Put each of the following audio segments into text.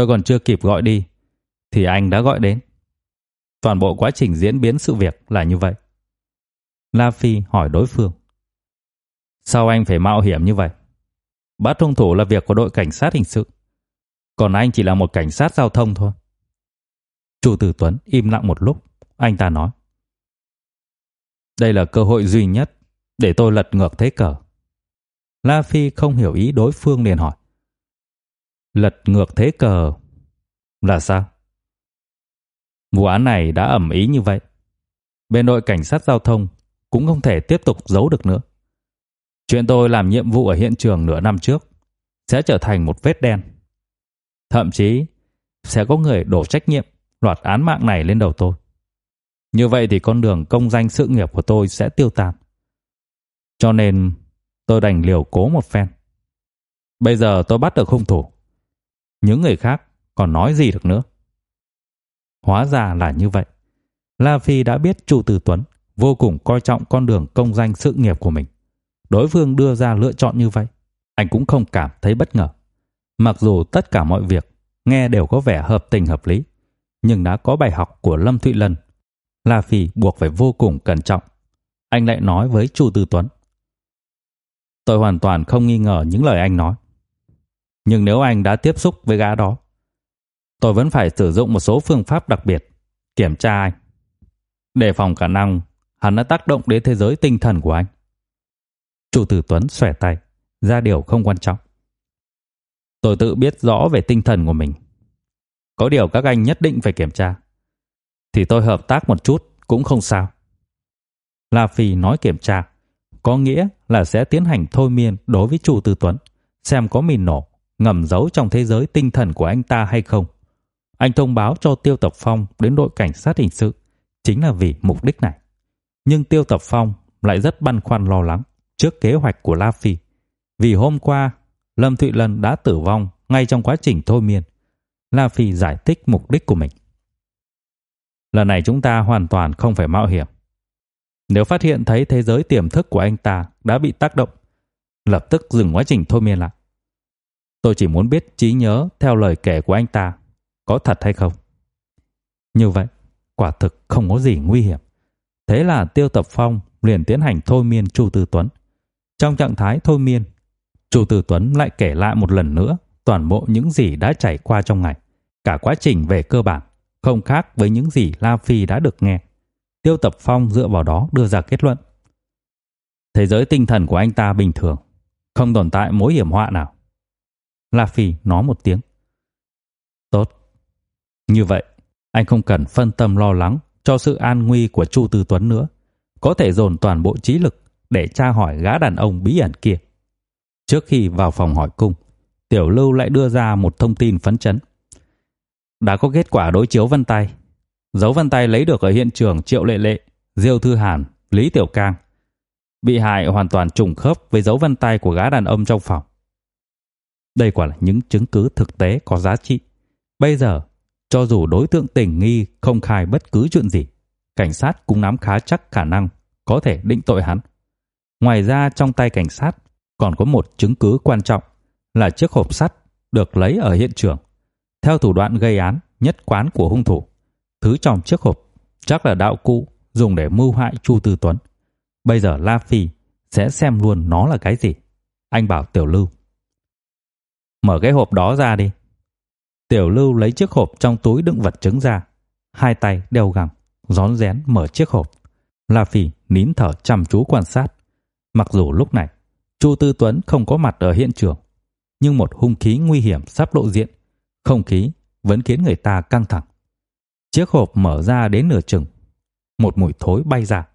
Tôi còn chưa kịp gọi đi, thì anh đã gọi đến. Toàn bộ quá trình diễn biến sự việc là như vậy. La Phi hỏi đối phương. Sao anh phải mạo hiểm như vậy? Bắt hung thủ là việc của đội cảnh sát hình sự. Còn anh chỉ là một cảnh sát giao thông thôi. Chu Tử Tuấn im lặng một lúc. Anh ta nói. Đây là cơ hội duy nhất để tôi lật ngược thế cờ. La Phi không hiểu ý đối phương liền hỏi. Lật ngược thế cờ là sao? Vụ án này đã ẩm ý như vậy. Bên đội cảnh sát giao thông cũng không thể tiếp tục giấu được nữa. Chuyện tôi làm nhiệm vụ ở hiện trường nửa năm trước sẽ trở thành một vết đen. Thậm chí sẽ có người đổ trách nhiệm loạt án mạng này lên đầu tôi. Như vậy thì con đường công danh sự nghiệp của tôi sẽ tiêu tan. Cho nên tôi đành liều cố một phen. Bây giờ tôi bắt được hung thủ. Những người khác còn nói gì được nữa. Hóa ra là như vậy. La Phi đã biết Chu Từ Tuấn vô cùng coi trọng con đường công danh sự nghiệp của mình. Đối phương đưa ra lựa chọn như vậy, anh cũng không cảm thấy bất ngờ. Mặc dù tất cả mọi việc nghe đều có vẻ hợp tình hợp lý, nhưng đã có bài học của Lâm Thụy Lân, La Phi buộc phải vô cùng cẩn trọng. Anh lại nói với Chu Từ Tuấn. Tôi hoàn toàn không nghi ngờ những lời anh nói. Nhưng nếu anh đã tiếp xúc với gã đó, tôi vẫn phải sử dụng một số phương pháp đặc biệt kiểm tra anh. Đề phòng khả năng hắn đã tác động đến thế giới tinh thần của anh. chủ Tử Tuấn xòe tay, ra điều không quan trọng. Tôi tự biết rõ về tinh thần của mình. Có điều các anh nhất định phải kiểm tra. Thì tôi hợp tác một chút cũng không sao. La Phi nói kiểm tra, có nghĩa là sẽ tiến hành thôi miên đối với chủ tử Tuấn, xem có mìn nổ ngầm giấu trong thế giới tinh thần của anh ta hay không. Anh thông báo cho Tiêu Tập Phong đến đội cảnh sát hình sự chính là vì mục đích này. Nhưng Tiêu Tập Phong lại rất băn khoăn lo lắng trước kế hoạch của La Phi. Vì hôm qua, Lâm Thụy Lân đã tử vong ngay trong quá trình thôi miên. La Phi giải thích mục đích của mình. Lần này chúng ta hoàn toàn không phải mạo hiểm. Nếu phát hiện thấy thế giới tiềm thức của anh ta đã bị tác động, lập tức dừng quá trình thôi miên lại. Tôi chỉ muốn biết trí nhớ theo lời kể của anh ta có thật hay không. Như vậy, quả thực không có gì nguy hiểm. Thế là Tiêu Tập Phong liền tiến hành thôi miên Chu Tư Tuấn. Trong trạng thái thôi miên, Chu Tư Tuấn lại kể lại một lần nữa toàn bộ những gì đã trải qua trong ngày. Cả quá trình về cơ bản không khác với những gì La Phi đã được nghe. Tiêu Tập Phong dựa vào đó đưa ra kết luận. Thế giới tinh thần của anh ta bình thường, không tồn tại mối hiểm họa nào. La Phi nói một tiếng. Tốt. Như vậy, anh không cần phân tâm lo lắng cho sự an nguy của Chu Tư Tuấn nữa, có thể dồn toàn bộ trí lực để tra hỏi gã đàn ông bí ẩn kia. Trước khi vào phòng hỏi cung, Tiểu Lưu lại đưa ra một thông tin phấn chấn. Đã có kết quả đối chiếu vân tay. Dấu vân tay lấy được ở hiện trường Triệu Lệ Lệ, Diêu Thư Hàn, Lý Tiểu Cang. Bị hại hoàn toàn trùng khớp với dấu vân tay của gã đàn ông trong phòng. Đây quả là những chứng cứ thực tế có giá trị. Bây giờ, cho dù đối tượng tình nghi không khai bất cứ chuyện gì, cảnh sát cũng nắm khá chắc khả năng có thể định tội hắn. Ngoài ra trong tay cảnh sát còn có một chứng cứ quan trọng là chiếc hộp sắt được lấy ở hiện trường. Theo thủ đoạn gây án nhất quán của hung thủ, thứ trong chiếc hộp chắc là đạo cụ dùng để mưu hại Chu Tư Tuấn. Bây giờ La Phi sẽ xem luôn nó là cái gì. Anh bảo Tiểu Lưu. Mở cái hộp đó ra đi. Tiểu Lưu lấy chiếc hộp trong túi đựng vật chứng ra, hai tay đeo găng, rón rén mở chiếc hộp. La Phi nín thở chăm chú quan sát. Mặc dù lúc này Chu Tư Tuấn không có mặt ở hiện trường, nhưng một hung khí nguy hiểm sắp lộ diện, không khí vẫn khiến người ta căng thẳng. Chiếc hộp mở ra đến nửa chừng, một mùi thối bay ra.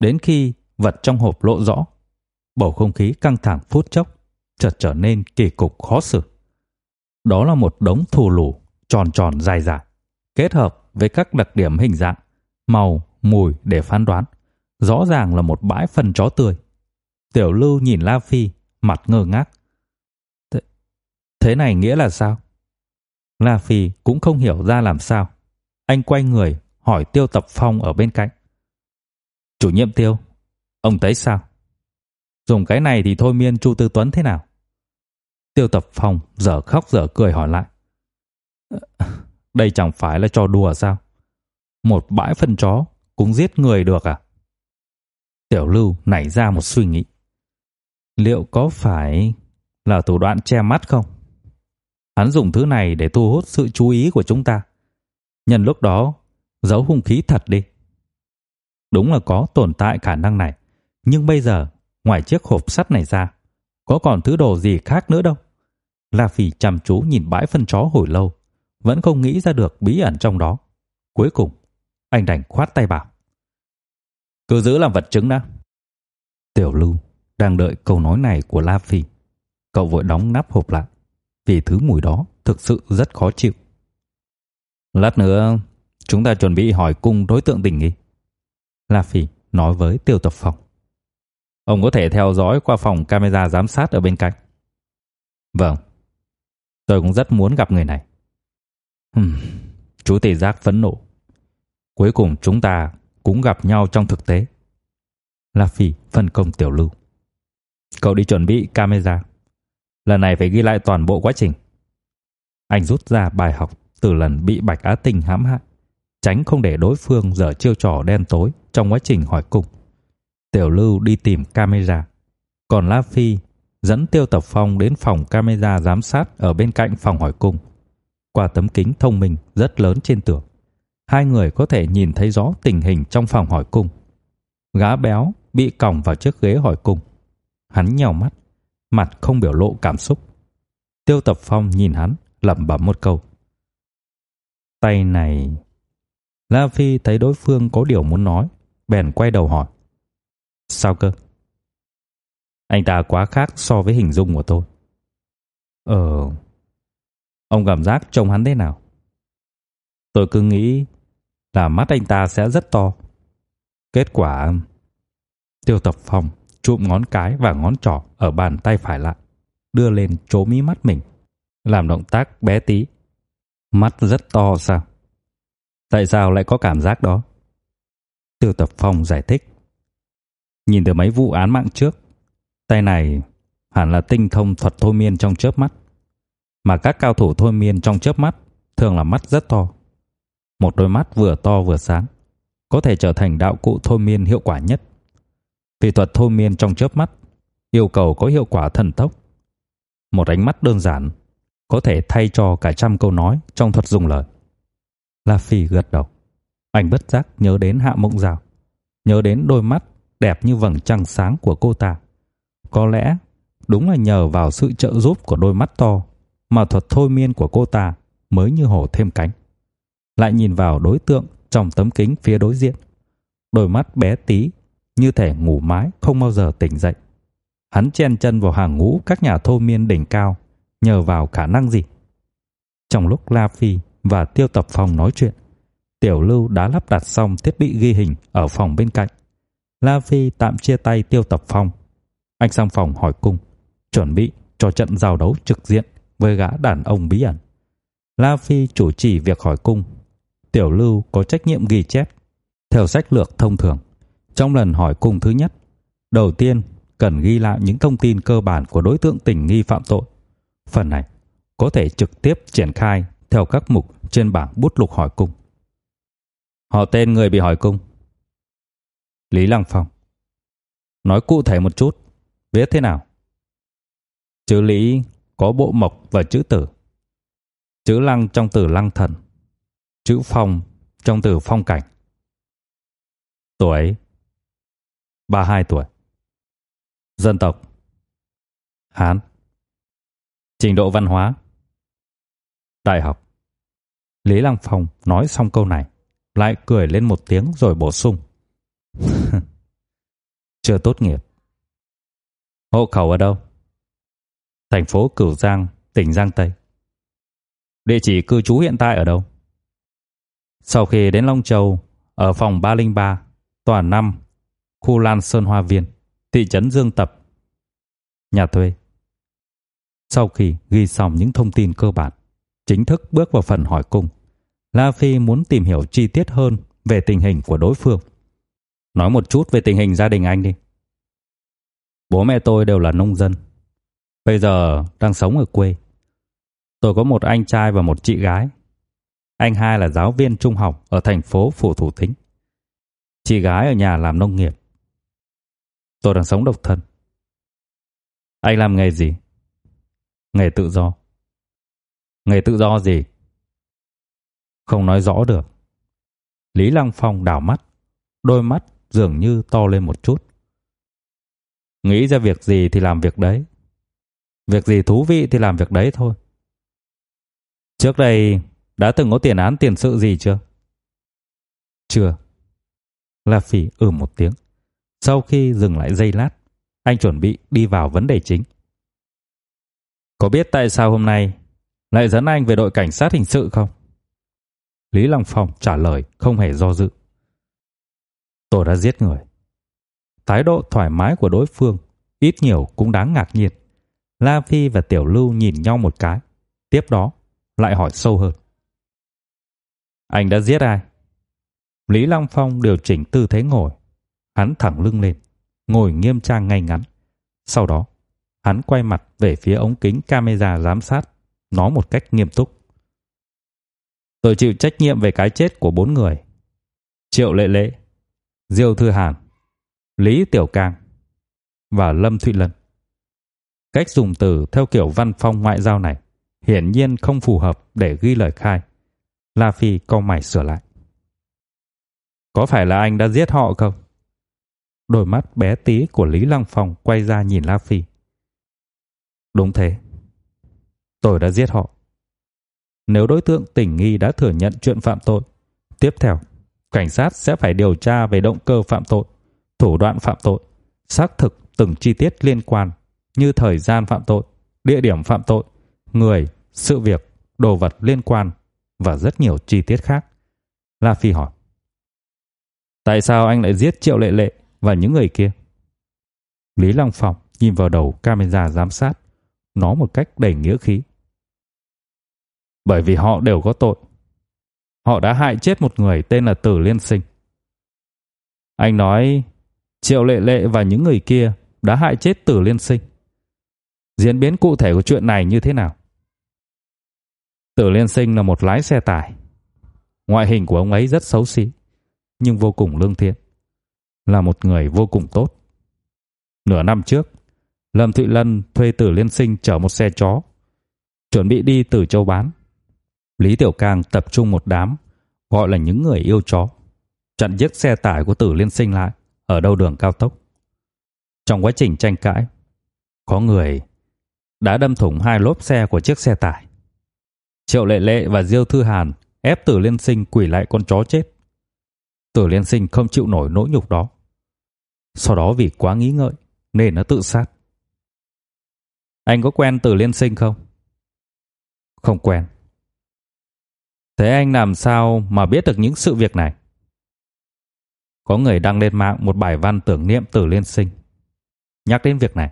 Đến khi vật trong hộp lộ rõ, bầu không khí căng thẳng phút chốc chợt trở nên kỳ cục khó xử. Đó là một đống thù lù tròn tròn dài dài, kết hợp với các đặc điểm hình dạng, màu, mùi để phán đoán, rõ ràng là một bãi phân chó tươi. Tiểu Lưu nhìn La Phi, mặt ngơ ngác. Thế, thế này nghĩa là sao? La Phi cũng không hiểu ra làm sao. Anh quay người hỏi Tiêu Tập Phong ở bên cạnh. Chủ nhiệm Tiêu, ông thấy sao? Dùng cái này thì thôi miên Chu Tư Tuấn thế nào? Tiêu Tập Phong giờ khóc giờ cười hỏi lại. Ờ, đây chẳng phải là trò đùa sao? Một bãi phân chó cũng giết người được à? Tiểu Lưu nảy ra một suy nghĩ. Liệu có phải là thủ đoạn che mắt không? Hắn dùng thứ này để thu hút sự chú ý của chúng ta. Nhân lúc đó, giấu hung khí thật đi. Đúng là có tồn tại khả năng này. Nhưng bây giờ, ngoài chiếc hộp sắt này ra, có còn thứ đồ gì khác nữa đâu. La Phi chăm chú nhìn bãi phân chó hồi lâu, vẫn không nghĩ ra được bí ẩn trong đó. Cuối cùng, anh đành khoát tay bảo. Cứ giữ làm vật chứng đã. Tiểu Lưu đang đợi câu nói này của La Phi. Cậu vội đóng nắp hộp lại, vì thứ mùi đó thực sự rất khó chịu. Lát nữa, chúng ta chuẩn bị hỏi cung đối tượng tình nghi. La Phi nói với Tiêu Tập Phong. Ông có thể theo dõi qua phòng camera giám sát ở bên cạnh. Vâng. Tôi cũng rất muốn gặp người này. Hừm, chú tỷ giác phẫn nộ. Cuối cùng chúng ta cũng gặp nhau trong thực tế. La Phi phân công Tiểu Lưu. Cậu đi chuẩn bị camera. Lần này phải ghi lại toàn bộ quá trình. Anh rút ra bài học từ lần bị Bạch Á tình hãm hại, tránh không để đối phương dở chiêu trò đen tối trong quá trình hỏi cung. Tiểu Lưu đi tìm camera, còn La Phi dẫn Tiêu Tập Phong đến phòng camera giám sát ở bên cạnh phòng hỏi cung. Qua tấm kính thông minh rất lớn trên tường, hai người có thể nhìn thấy rõ tình hình trong phòng hỏi cung. Gã béo bị còng vào chiếc ghế hỏi cung. Hắn nhèo mắt, mặt không biểu lộ cảm xúc. Tiêu Tập Phong nhìn hắn, lẩm bẩm một câu. Tay này... La Phi thấy đối phương có điều muốn nói, bèn quay đầu hỏi. Sao cơ? Anh ta quá khác so với hình dung của tôi. Ờ... Ông cảm giác trông hắn thế nào? Tôi cứ nghĩ là mắt anh ta sẽ rất to. Kết quả... Tiêu tập phong chụm ngón cái và ngón trỏ ở bàn tay phải lại, đưa lên chố mí mắt mình, làm động tác bé tí. Mắt rất to sao? Tại sao lại có cảm giác đó? Tiêu tập phong giải thích. Nhìn từ mấy vụ án mạng trước, tay này hẳn là tinh thông thuật thôi miên trong chớp mắt. Mà các cao thủ thôi miên trong chớp mắt thường là mắt rất to. Một đôi mắt vừa to vừa sáng, có thể trở thành đạo cụ thôi miên hiệu quả nhất. Vì thuật thôi miên trong chớp mắt yêu cầu có hiệu quả thần tốc. Một ánh mắt đơn giản có thể thay cho cả trăm câu nói trong thuật dùng lời. La Phi gật đầu. Anh bất giác nhớ đến Hạ Mộng Giao, nhớ đến đôi mắt đẹp như vầng trăng sáng của cô ta. Có lẽ đúng là nhờ vào sự trợ giúp của đôi mắt to mà thuật thôi miên của cô ta mới như hổ thêm cánh. Lại nhìn vào đối tượng trong tấm kính phía đối diện. Đôi mắt bé tí như thể ngủ mái không bao giờ tỉnh dậy. Hắn chen chân vào hàng ngũ các nhà thôi miên đỉnh cao nhờ vào khả năng gì? Trong lúc La Phi và Tiêu Tập Phong nói chuyện, Tiểu Lưu đã lắp đặt xong thiết bị ghi hình ở phòng bên cạnh. La Phi tạm chia tay Tiêu Tập Phong. Anh sang phòng hỏi cung, chuẩn bị cho trận giao đấu trực diện với gã đàn ông bí ẩn. La Phi chủ trì việc hỏi cung. Tiểu Lưu có trách nhiệm ghi chép. Theo sách lược thông thường, trong lần hỏi cung thứ nhất, đầu tiên cần ghi lại những thông tin cơ bản của đối tượng tình nghi phạm tội. Phần này có thể trực tiếp triển khai theo các mục trên bảng bút lục hỏi cung. Họ tên người bị hỏi cung. Lý Lăng Phong. Nói cụ thể một chút, viết thế nào? Chữ Lý có bộ mộc và chữ tử. Chữ Lăng trong từ Lăng Thần. Chữ Phong trong từ Phong Cảnh. Tuổi 32 tuổi. Dân tộc Hán. Trình độ văn hóa Đại học. Lý Lăng Phong nói xong câu này, lại cười lên một tiếng rồi bổ sung. Chưa tốt nghiệp. Hộ khẩu ở đâu? Thành phố Cửu Giang, tỉnh Giang Tây. Địa chỉ cư trú hiện tại ở đâu? Sau khi đến Long Châu, ở phòng 303, tòa 5, khu Lan Sơn Hoa Viên, thị trấn Dương Tập. Nhà thuê. Sau khi ghi xong những thông tin cơ bản, chính thức bước vào phần hỏi cung. La Phi muốn tìm hiểu chi tiết hơn về tình hình của đối phương. Nói một chút về tình hình gia đình anh đi. Bố mẹ tôi đều là nông dân. Bây giờ đang sống ở quê. Tôi có một anh trai và một chị gái, Anh hai là giáo viên trung học ở thành phố Phủ Thủ Thính. Chị gái ở nhà làm nông nghiệp. Tôi đang sống độc thân. Anh làm nghề gì? Nghề tự do. Nghề tự do gì? Không nói rõ được. Lý Lăng Phong đảo mắt, đôi mắt dường như to lên một chút. Nghĩ ra việc gì thì làm việc đấy. Việc gì thú vị thì làm việc đấy thôi. Trước đây đã từng có tiền án tiền sự gì chưa? Chưa. La Phỉ ừ một tiếng. Sau khi dừng lại giây lát, anh chuẩn bị đi vào vấn đề chính. Có biết tại sao hôm nay lại dẫn anh về đội cảnh sát hình sự không? Lý Long Phong trả lời không hề do dự. Tôi đã giết người. Thái độ thoải mái của đối phương ít nhiều cũng đáng ngạc nhiên. La Phi và Tiểu Lưu nhìn nhau một cái, tiếp đó lại hỏi sâu hơn. Anh đã giết ai? Lý Long Phong điều chỉnh tư thế ngồi, hắn thẳng lưng lên, ngồi nghiêm trang ngay ngắn. Sau đó, hắn quay mặt về phía ống kính camera giám sát, nói một cách nghiêm túc. Tôi chịu trách nhiệm về cái chết của bốn người. Triệu Lệ Lệ, Diêu Thư Hàn, Lý Tiểu Cang và Lâm Thụy Lân. Cách dùng từ theo kiểu văn phong ngoại giao này hiển nhiên không phù hợp để ghi lời khai. La Phi câu mày sửa lại. Có phải là anh đã giết họ không? Đôi mắt bé tí của Lý Lăng Phong quay ra nhìn La Phi. Đúng thế. Tôi đã giết họ. Nếu đối tượng tình nghi đã thừa nhận chuyện phạm tội, tiếp theo, cảnh sát sẽ phải điều tra về động cơ phạm tội, thủ đoạn phạm tội, xác thực từng chi tiết liên quan như thời gian phạm tội, địa điểm phạm tội, người, sự việc, đồ vật liên quan và rất nhiều chi tiết khác. La Phi hỏi. Tại sao anh lại giết Triệu Lệ Lệ và những người kia? Lý Long Phong nhìn vào đầu camera giám sát, nói một cách đầy nghĩa khí. Bởi vì họ đều có tội. Họ đã hại chết một người tên là Tử Liên Sinh. Anh nói Triệu Lệ Lệ và những người kia đã hại chết Tử Liên Sinh. Diễn biến cụ thể của chuyện này như thế nào? Tử Liên Sinh là một lái xe tải. Ngoại hình của ông ấy rất xấu xí, nhưng vô cùng lương thiện, là một người vô cùng tốt. Nửa năm trước, Lâm Thụy Lân thuê Tử Liên Sinh chở một xe chó, chuẩn bị đi từ châu bán. Lý Tiểu Cang tập trung một đám, gọi là những người yêu chó, chặn chiếc xe tải của Tử Liên Sinh lại ở đâu đường cao tốc. Trong quá trình tranh cãi, có người đã đâm thủng hai lốp xe của chiếc xe tải. Triệu Lệ Lệ và Diêu Thư Hàn ép Tử Liên Sinh quỳ lại con chó chết. Tử Liên Sinh không chịu nổi nỗi nhục đó. Sau đó vì quá nghĩ ngợi nên nó tự sát. Anh có quen Tử Liên Sinh không? Không quen. Thế anh làm sao mà biết được những sự việc này? Có người đăng lên mạng một bài văn tưởng niệm Tử Liên Sinh. Nhắc đến việc này.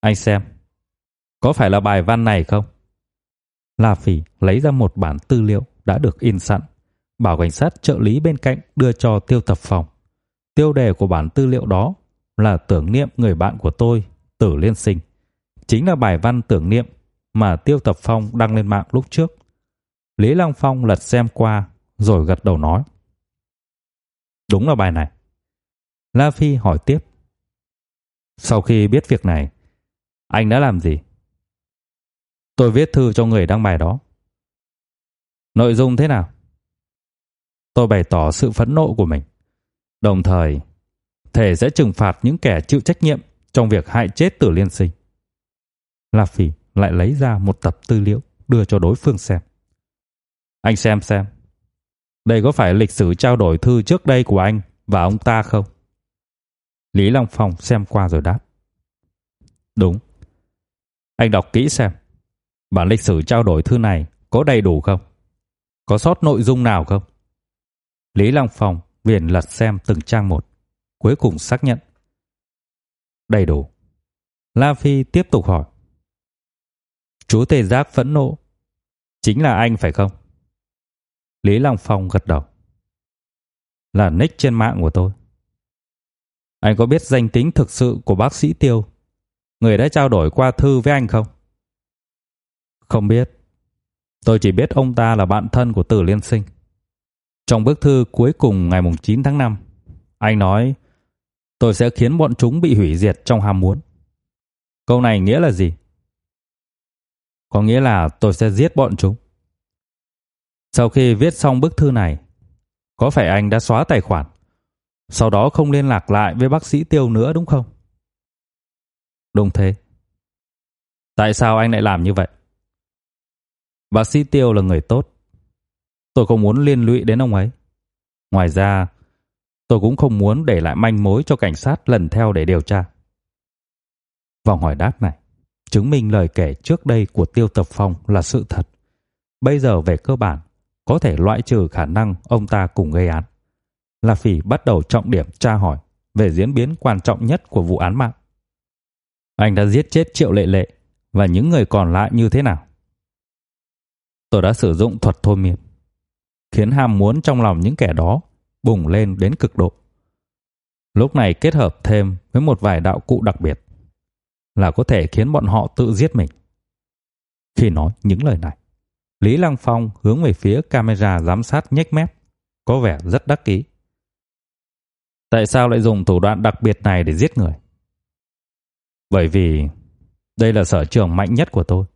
Anh xem, có phải là bài văn này không? La Phỉ lấy ra một bản tư liệu đã được in sẵn, bảo cảnh sát trợ lý bên cạnh đưa cho Tiêu Tập Phòng. Tiêu đề của bản tư liệu đó là tưởng niệm người bạn của tôi, Tử Liên Sinh. Chính là bài văn tưởng niệm mà Tiêu Tập Phong đăng lên mạng lúc trước. Lý Lăng Phong lật xem qua rồi gật đầu nói: "Đúng là bài này." La Phi hỏi tiếp: "Sau khi biết việc này, anh đã làm gì?" Tôi viết thư cho người đăng bài đó. Nội dung thế nào? Tôi bày tỏ sự phẫn nộ của mình, đồng thời thể sẽ trừng phạt những kẻ chịu trách nhiệm trong việc hại chết Tử Liên Sinh. La phi lại lấy ra một tập tư liệu đưa cho đối phương xem. Anh xem xem. Đây có phải lịch sử trao đổi thư trước đây của anh và ông ta không? Lý Long Phong xem qua rồi đáp. Đúng. Anh đọc kỹ xem. Bản lịch sử trao đổi thư này có đầy đủ không? Có sót nội dung nào không? Lý Long Phong viền lật xem từng trang một, cuối cùng xác nhận. Đầy đủ. La Phi tiếp tục hỏi. Chú Tề Giác phẫn nộ. Chính là anh phải không? Lý Long Phong gật đầu. Là nick trên mạng của tôi. Anh có biết danh tính thực sự của bác sĩ Tiêu, người đã trao đổi qua thư với anh không? Không biết. Tôi chỉ biết ông ta là bạn thân của Tử Liên Sinh. Trong bức thư cuối cùng ngày 9 tháng 5, anh nói tôi sẽ khiến bọn chúng bị hủy diệt trong ham muốn. Câu này nghĩa là gì? Có nghĩa là tôi sẽ giết bọn chúng. Sau khi viết xong bức thư này, có phải anh đã xóa tài khoản, sau đó không liên lạc lại với bác sĩ Tiêu nữa đúng không? Đúng thế. Tại sao anh lại làm như vậy? Bác sĩ Tiêu là người tốt. Tôi không muốn liên lụy đến ông ấy. Ngoài ra, tôi cũng không muốn để lại manh mối cho cảnh sát lần theo để điều tra. Vòng hỏi đáp này chứng minh lời kể trước đây của Tiêu Tập Phong là sự thật. Bây giờ về cơ bản, có thể loại trừ khả năng ông ta cùng gây án. La Phỉ bắt đầu trọng điểm tra hỏi về diễn biến quan trọng nhất của vụ án mạng. Anh đã giết chết Triệu Lệ Lệ và những người còn lại như thế nào? Tôi đã sử dụng thuật thôi miên, khiến ham muốn trong lòng những kẻ đó bùng lên đến cực độ. Lúc này kết hợp thêm với một vài đạo cụ đặc biệt là có thể khiến bọn họ tự giết mình. Khi nói những lời này, Lý Lăng Phong hướng về phía camera giám sát nhếch mép, có vẻ rất đắc ý. Tại sao lại dùng thủ đoạn đặc biệt này để giết người? Bởi vì đây là sở trường mạnh nhất của tôi.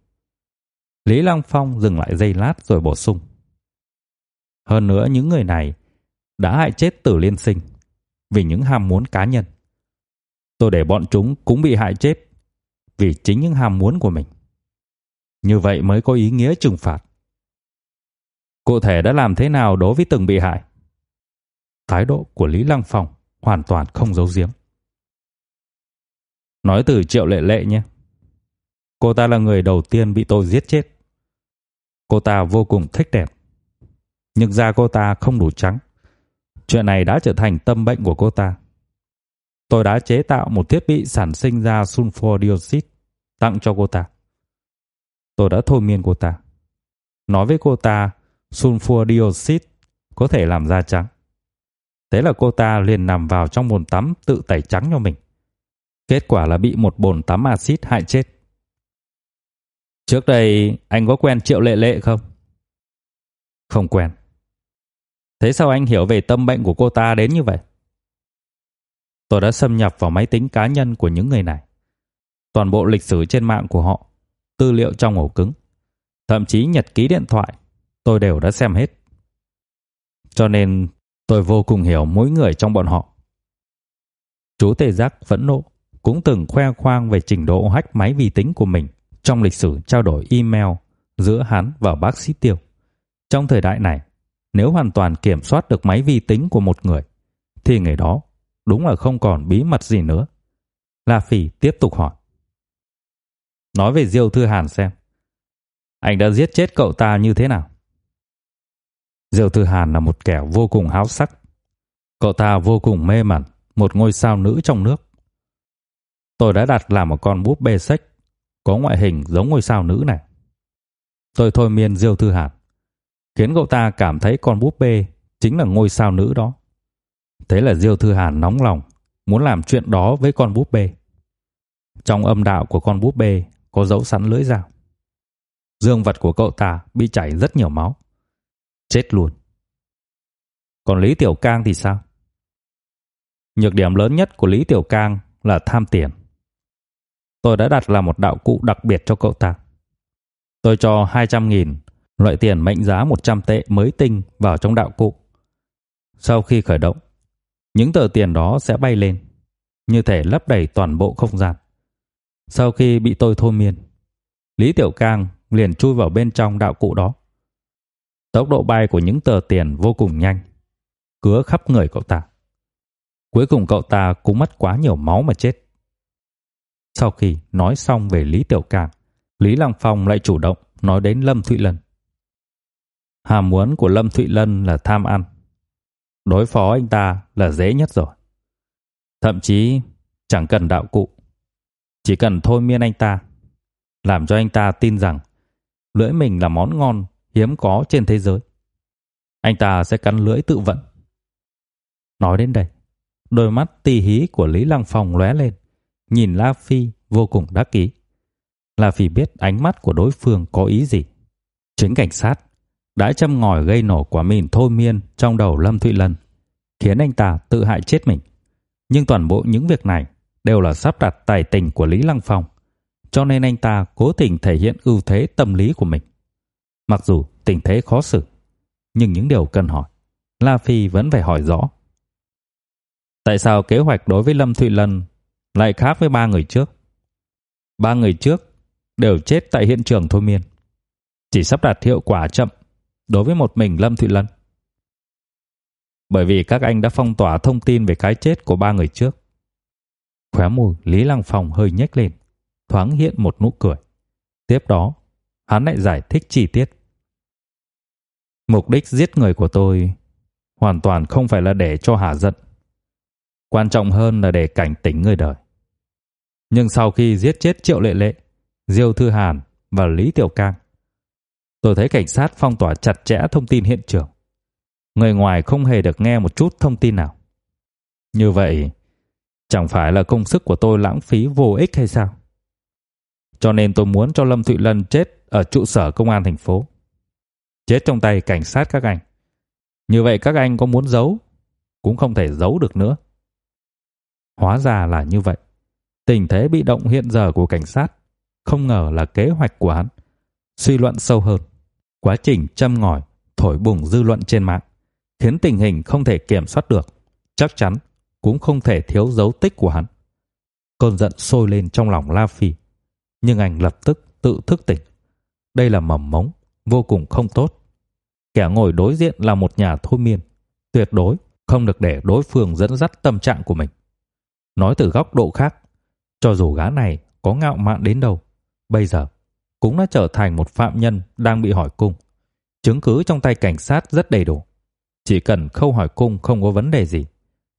Lý Lăng Phong dừng lại giây lát rồi bổ sung. Hơn nữa những người này đã hại chết Tử Liên Sinh vì những ham muốn cá nhân. Tôi để bọn chúng cũng bị hại chết vì chính những ham muốn của mình. Như vậy mới có ý nghĩa trừng phạt. Cụ thể đã làm thế nào đối với từng bị hại? Thái độ của Lý Lăng Phong hoàn toàn không giấu giếm. Nói từ Triệu Lệ Lệ nhé. Cô ta là người đầu tiên bị tôi giết chết. Cô ta vô cùng thích đẹp. Nhưng da cô ta không đủ trắng. Chuyện này đã trở thành tâm bệnh của cô ta. Tôi đã chế tạo một thiết bị sản sinh ra sulfur dioxide tặng cho cô ta. Tôi đã thôi miên cô ta. Nói với cô ta sulfur dioxide có thể làm da trắng. Thế là cô ta liền nằm vào trong bồn tắm tự tẩy trắng cho mình. Kết quả là bị một bồn tắm axit hại chết. Trước đây anh có quen Triệu Lệ Lệ không? Không quen. Thế sao anh hiểu về tâm bệnh của cô ta đến như vậy? Tôi đã xâm nhập vào máy tính cá nhân của những người này. Toàn bộ lịch sử trên mạng của họ, tư liệu trong ổ cứng, thậm chí nhật ký điện thoại, tôi đều đã xem hết. Cho nên tôi vô cùng hiểu mỗi người trong bọn họ. Chú Tề Giác phẫn nộ, cũng từng khoe khoang về trình độ hack máy vi tính của mình trong lịch sử trao đổi email giữa hắn và bác sĩ Tiêu. Trong thời đại này, nếu hoàn toàn kiểm soát được máy vi tính của một người, thì người đó đúng là không còn bí mật gì nữa. La Phỉ tiếp tục hỏi. Nói về Diêu Thư Hàn xem. Anh đã giết chết cậu ta như thế nào? Diêu Thư Hàn là một kẻ vô cùng háo sắc. Cậu ta vô cùng mê mẩn một ngôi sao nữ trong nước. Tôi đã đặt làm một con búp bê sách có ngoại hình giống ngôi sao nữ này. Tôi thôi miên Diêu Thư Hàn, khiến cậu ta cảm thấy con búp bê chính là ngôi sao nữ đó. Thế là Diêu Thư Hàn nóng lòng, muốn làm chuyện đó với con búp bê. Trong âm đạo của con búp bê có dấu sẵn lưỡi dao. Dương vật của cậu ta bị chảy rất nhiều máu. Chết luôn. Còn Lý Tiểu Cang thì sao? Nhược điểm lớn nhất của Lý Tiểu Cang là tham tiền. Tôi đã đặt là một đạo cụ đặc biệt cho cậu ta. Tôi cho 200.000 loại tiền mệnh giá 100 tệ mới tinh vào trong đạo cụ. Sau khi khởi động, những tờ tiền đó sẽ bay lên, như thể lấp đầy toàn bộ không gian. Sau khi bị tôi thôi miên, Lý Tiểu Cang liền chui vào bên trong đạo cụ đó. Tốc độ bay của những tờ tiền vô cùng nhanh, cứa khắp người cậu ta. Cuối cùng cậu ta cũng mất quá nhiều máu mà chết. Sau khi nói xong về Lý Tiểu Cang, Lý Lăng Phong lại chủ động nói đến Lâm Thụy Lân. Hàm muốn của Lâm Thụy Lân là tham ăn. Đối phó anh ta là dễ nhất rồi. Thậm chí chẳng cần đạo cụ. Chỉ cần thôi miên anh ta, làm cho anh ta tin rằng lưỡi mình là món ngon hiếm có trên thế giới. Anh ta sẽ cắn lưỡi tự vận. Nói đến đây, đôi mắt tì hí của Lý Lăng Phong lóe lên, nhìn La Phi vô cùng đắc ý. La Phi biết ánh mắt của đối phương có ý gì. Chính cảnh sát đã châm ngòi gây nổ quả mìn thôi miên trong đầu Lâm Thụy Lân, khiến anh ta tự hại chết mình. Nhưng toàn bộ những việc này đều là sắp đặt tài tình của Lý Lăng Phong, cho nên anh ta cố tình thể hiện ưu thế tâm lý của mình. Mặc dù tình thế khó xử, nhưng những điều cần hỏi, La Phi vẫn phải hỏi rõ. Tại sao kế hoạch đối với Lâm Thụy Lân lại khác với ba người trước? Ba người trước đều chết tại hiện trường thôi miên. Chỉ sắp đặt hiệu quả chậm đối với một mình Lâm Thụy Lân. Bởi vì các anh đã phong tỏa thông tin về cái chết của ba người trước. Khóe môi Lý Lăng Phong hơi nhếch lên, thoáng hiện một nụ cười. Tiếp đó, hắn lại giải thích chi tiết. Mục đích giết người của tôi hoàn toàn không phải là để cho hả giận. Quan trọng hơn là để cảnh tỉnh người đời. Nhưng sau khi giết chết Triệu Lệ Lệ, Diêu Thư Hàn và Lý Tiểu Cang, tôi thấy cảnh sát phong tỏa chặt chẽ thông tin hiện trường. Người ngoài không hề được nghe một chút thông tin nào. Như vậy, chẳng phải là công sức của tôi lãng phí vô ích hay sao? Cho nên tôi muốn cho Lâm Thụy Lân chết ở trụ sở công an thành phố. Chết trong tay cảnh sát các anh. Như vậy các anh có muốn giấu cũng không thể giấu được nữa. Hóa ra là như vậy. Tình thế bị động hiện giờ của cảnh sát không ngờ là kế hoạch của hắn. Suy luận sâu hơn, quá trình châm ngòi thổi bùng dư luận trên mạng, khiến tình hình không thể kiểm soát được, chắc chắn cũng không thể thiếu dấu tích của hắn. Cơn giận sôi lên trong lòng La Phi, nhưng anh lập tức tự thức tỉnh. Đây là mầm mống vô cùng không tốt. Kẻ ngồi đối diện là một nhà thôi miên, tuyệt đối không được để đối phương dẫn dắt tâm trạng của mình. Nói từ góc độ khác, cho dù gã này có ngạo mạn đến đâu, bây giờ cũng đã trở thành một phạm nhân đang bị hỏi cung. Chứng cứ trong tay cảnh sát rất đầy đủ. Chỉ cần khâu hỏi cung không có vấn đề gì,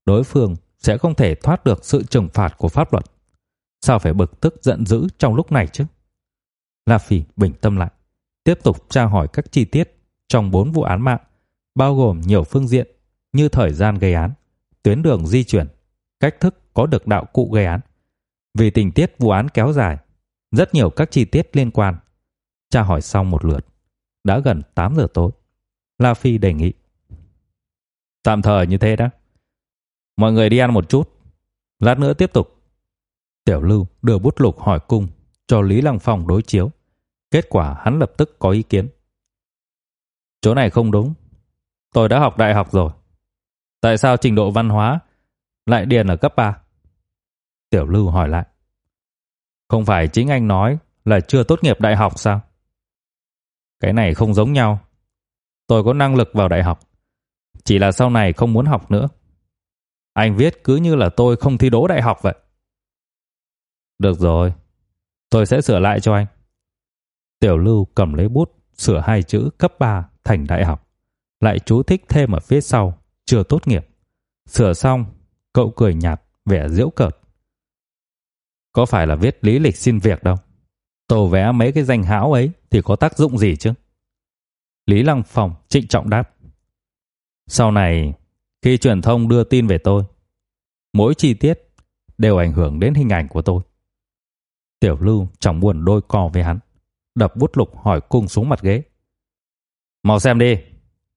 đối phương sẽ không thể thoát được sự trừng phạt của pháp luật. Sao phải bực tức giận dữ trong lúc này chứ? La Phi bình tâm lại, tiếp tục tra hỏi các chi tiết trong bốn vụ án mạng, bao gồm nhiều phương diện như thời gian gây án, tuyến đường di chuyển, cách thức có được đạo cụ gây án. Vì tình tiết vụ án kéo dài, rất nhiều các chi tiết liên quan. Tra hỏi xong một lượt, đã gần 8 giờ tối. La Phi đề nghị. Tạm thời như thế đã, Mọi người đi ăn một chút, lát nữa tiếp tục. Tiểu Lưu đưa bút lục hỏi cung cho Lý Lăng Phong đối chiếu. Kết quả hắn lập tức có ý kiến. Chỗ này không đúng. Tôi đã học đại học rồi. Tại sao trình độ văn hóa lại điền ở cấp 3? Tiểu Lưu hỏi lại. Không phải chính anh nói là chưa tốt nghiệp đại học sao? Cái này không giống nhau. Tôi có năng lực vào đại học. Chỉ là sau này không muốn học nữa. Anh viết cứ như là tôi không thi đỗ đại học vậy. Được rồi. Tôi sẽ sửa lại cho anh. Tiểu Lưu cầm lấy bút sửa hai chữ cấp 3 thành đại học. Lại chú thích thêm ở phía sau chưa tốt nghiệp. Sửa xong, cậu cười nhạt, vẻ giễu cợt. Có phải là viết lý lịch xin việc đâu. Tô vẽ mấy cái danh hão ấy thì có tác dụng gì chứ? Lý Lăng Phong trịnh trọng đáp. Sau này, khi truyền thông đưa tin về tôi, mỗi chi tiết đều ảnh hưởng đến hình ảnh của tôi. Tiểu Lưu chẳng buồn đôi co với hắn, đập bút lục hỏi cung xuống mặt ghế. Mau xem đi,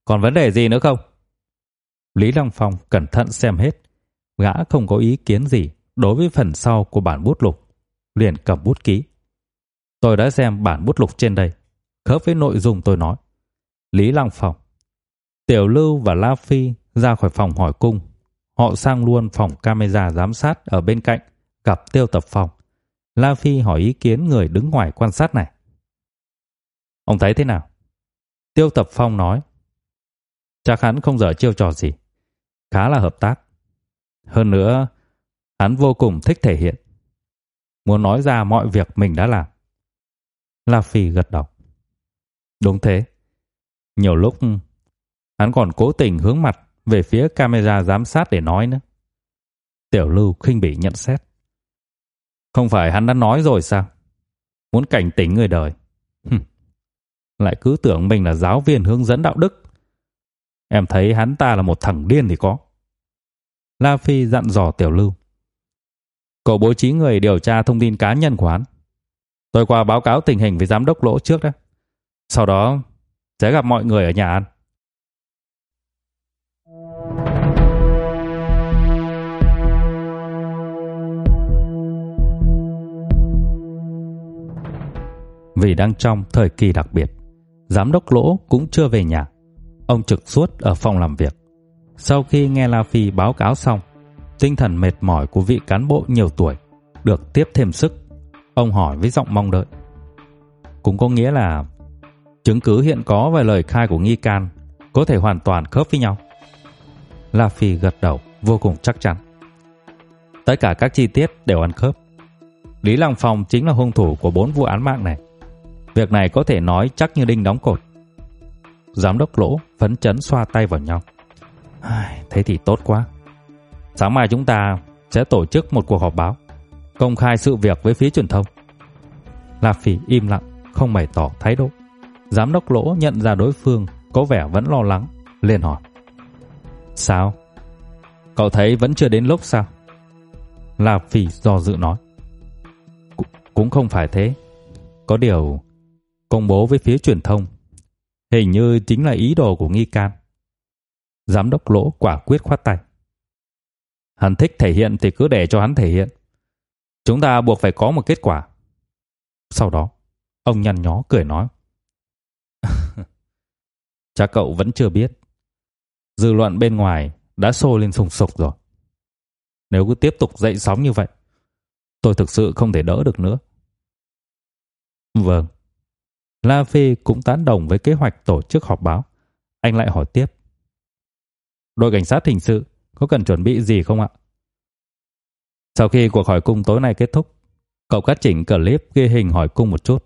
còn vấn đề gì nữa không? Lý Lăng Phong cẩn thận xem hết, gã không có ý kiến gì đối với phần sau của bản bút lục, liền cầm bút ký. Tôi đã xem bản bút lục trên đây, khớp với nội dung tôi nói. Lý Lăng Phong, Tiểu Lưu và La Phi ra khỏi phòng hỏi cung, họ sang luôn phòng camera giám sát ở bên cạnh, gặp Tiêu Tập Phong. La Phi hỏi ý kiến người đứng ngoài quan sát này. Ông thấy thế nào? Tiêu Tập Phong nói, chắc hắn không dở chiêu trò gì, khá là hợp tác. Hơn nữa, hắn vô cùng thích thể hiện, muốn nói ra mọi việc mình đã làm. La Phi gật đầu. Đúng thế. Nhiều lúc hắn còn cố tình hướng mặt về phía camera giám sát để nói nữa. Tiểu Lưu khinh bỉ nhận xét. Không phải hắn đã nói rồi sao? Muốn cảnh tỉnh người đời. Hừm. Lại cứ tưởng mình là giáo viên hướng dẫn đạo đức. Em thấy hắn ta là một thằng điên thì có. La Phi dặn dò Tiểu Lưu. Cậu bố trí người điều tra thông tin cá nhân của hắn. Tôi qua báo cáo tình hình với giám đốc lỗ trước đó. Sau đó, sẽ gặp mọi người ở nhà ăn. Vì đang trong thời kỳ đặc biệt, giám đốc Lỗ cũng chưa về nhà. Ông trực suốt ở phòng làm việc. Sau khi nghe La Phi báo cáo xong, tinh thần mệt mỏi của vị cán bộ nhiều tuổi được tiếp thêm sức. Ông hỏi với giọng mong đợi. Cũng có nghĩa là chứng cứ hiện có và lời khai của nghi can có thể hoàn toàn khớp với nhau. La Phi gật đầu vô cùng chắc chắn. Tất cả các chi tiết đều ăn khớp. Lý Lăng Phong chính là hung thủ của bốn vụ án mạng này. Việc này có thể nói chắc như đinh đóng cột. Giám đốc Lỗ phấn chấn xoa tay vào nhau. Thế thì tốt quá. Sáng mai chúng ta sẽ tổ chức một cuộc họp báo, công khai sự việc với phía truyền thông. La Phỉ im lặng, không bày tỏ thái độ. Giám đốc Lỗ nhận ra đối phương có vẻ vẫn lo lắng, liền hỏi: "Sao? Cậu thấy vẫn chưa đến lúc sao?" La Phỉ do dự nói: "Cũng không phải thế. Có điều công bố với phía truyền thông hình như chính là ý đồ của nghi can." Giám đốc Lỗ quả quyết khoát tay. Hắn thích thể hiện thì cứ để cho hắn thể hiện. Chúng ta buộc phải có một kết quả. Sau đó, ông nhăn nhó cười nói. cha cậu vẫn chưa biết. Dư luận bên ngoài đã sôi lên sùng sục rồi. Nếu cứ tiếp tục dậy sóng như vậy, tôi thực sự không thể đỡ được nữa. Vâng. La Phi cũng tán đồng với kế hoạch tổ chức họp báo. Anh lại hỏi tiếp. Đội cảnh sát hình sự có cần chuẩn bị gì không ạ? Sau khi cuộc hỏi cung tối nay kết thúc, cậu cắt chỉnh clip ghi hình hỏi cung một chút.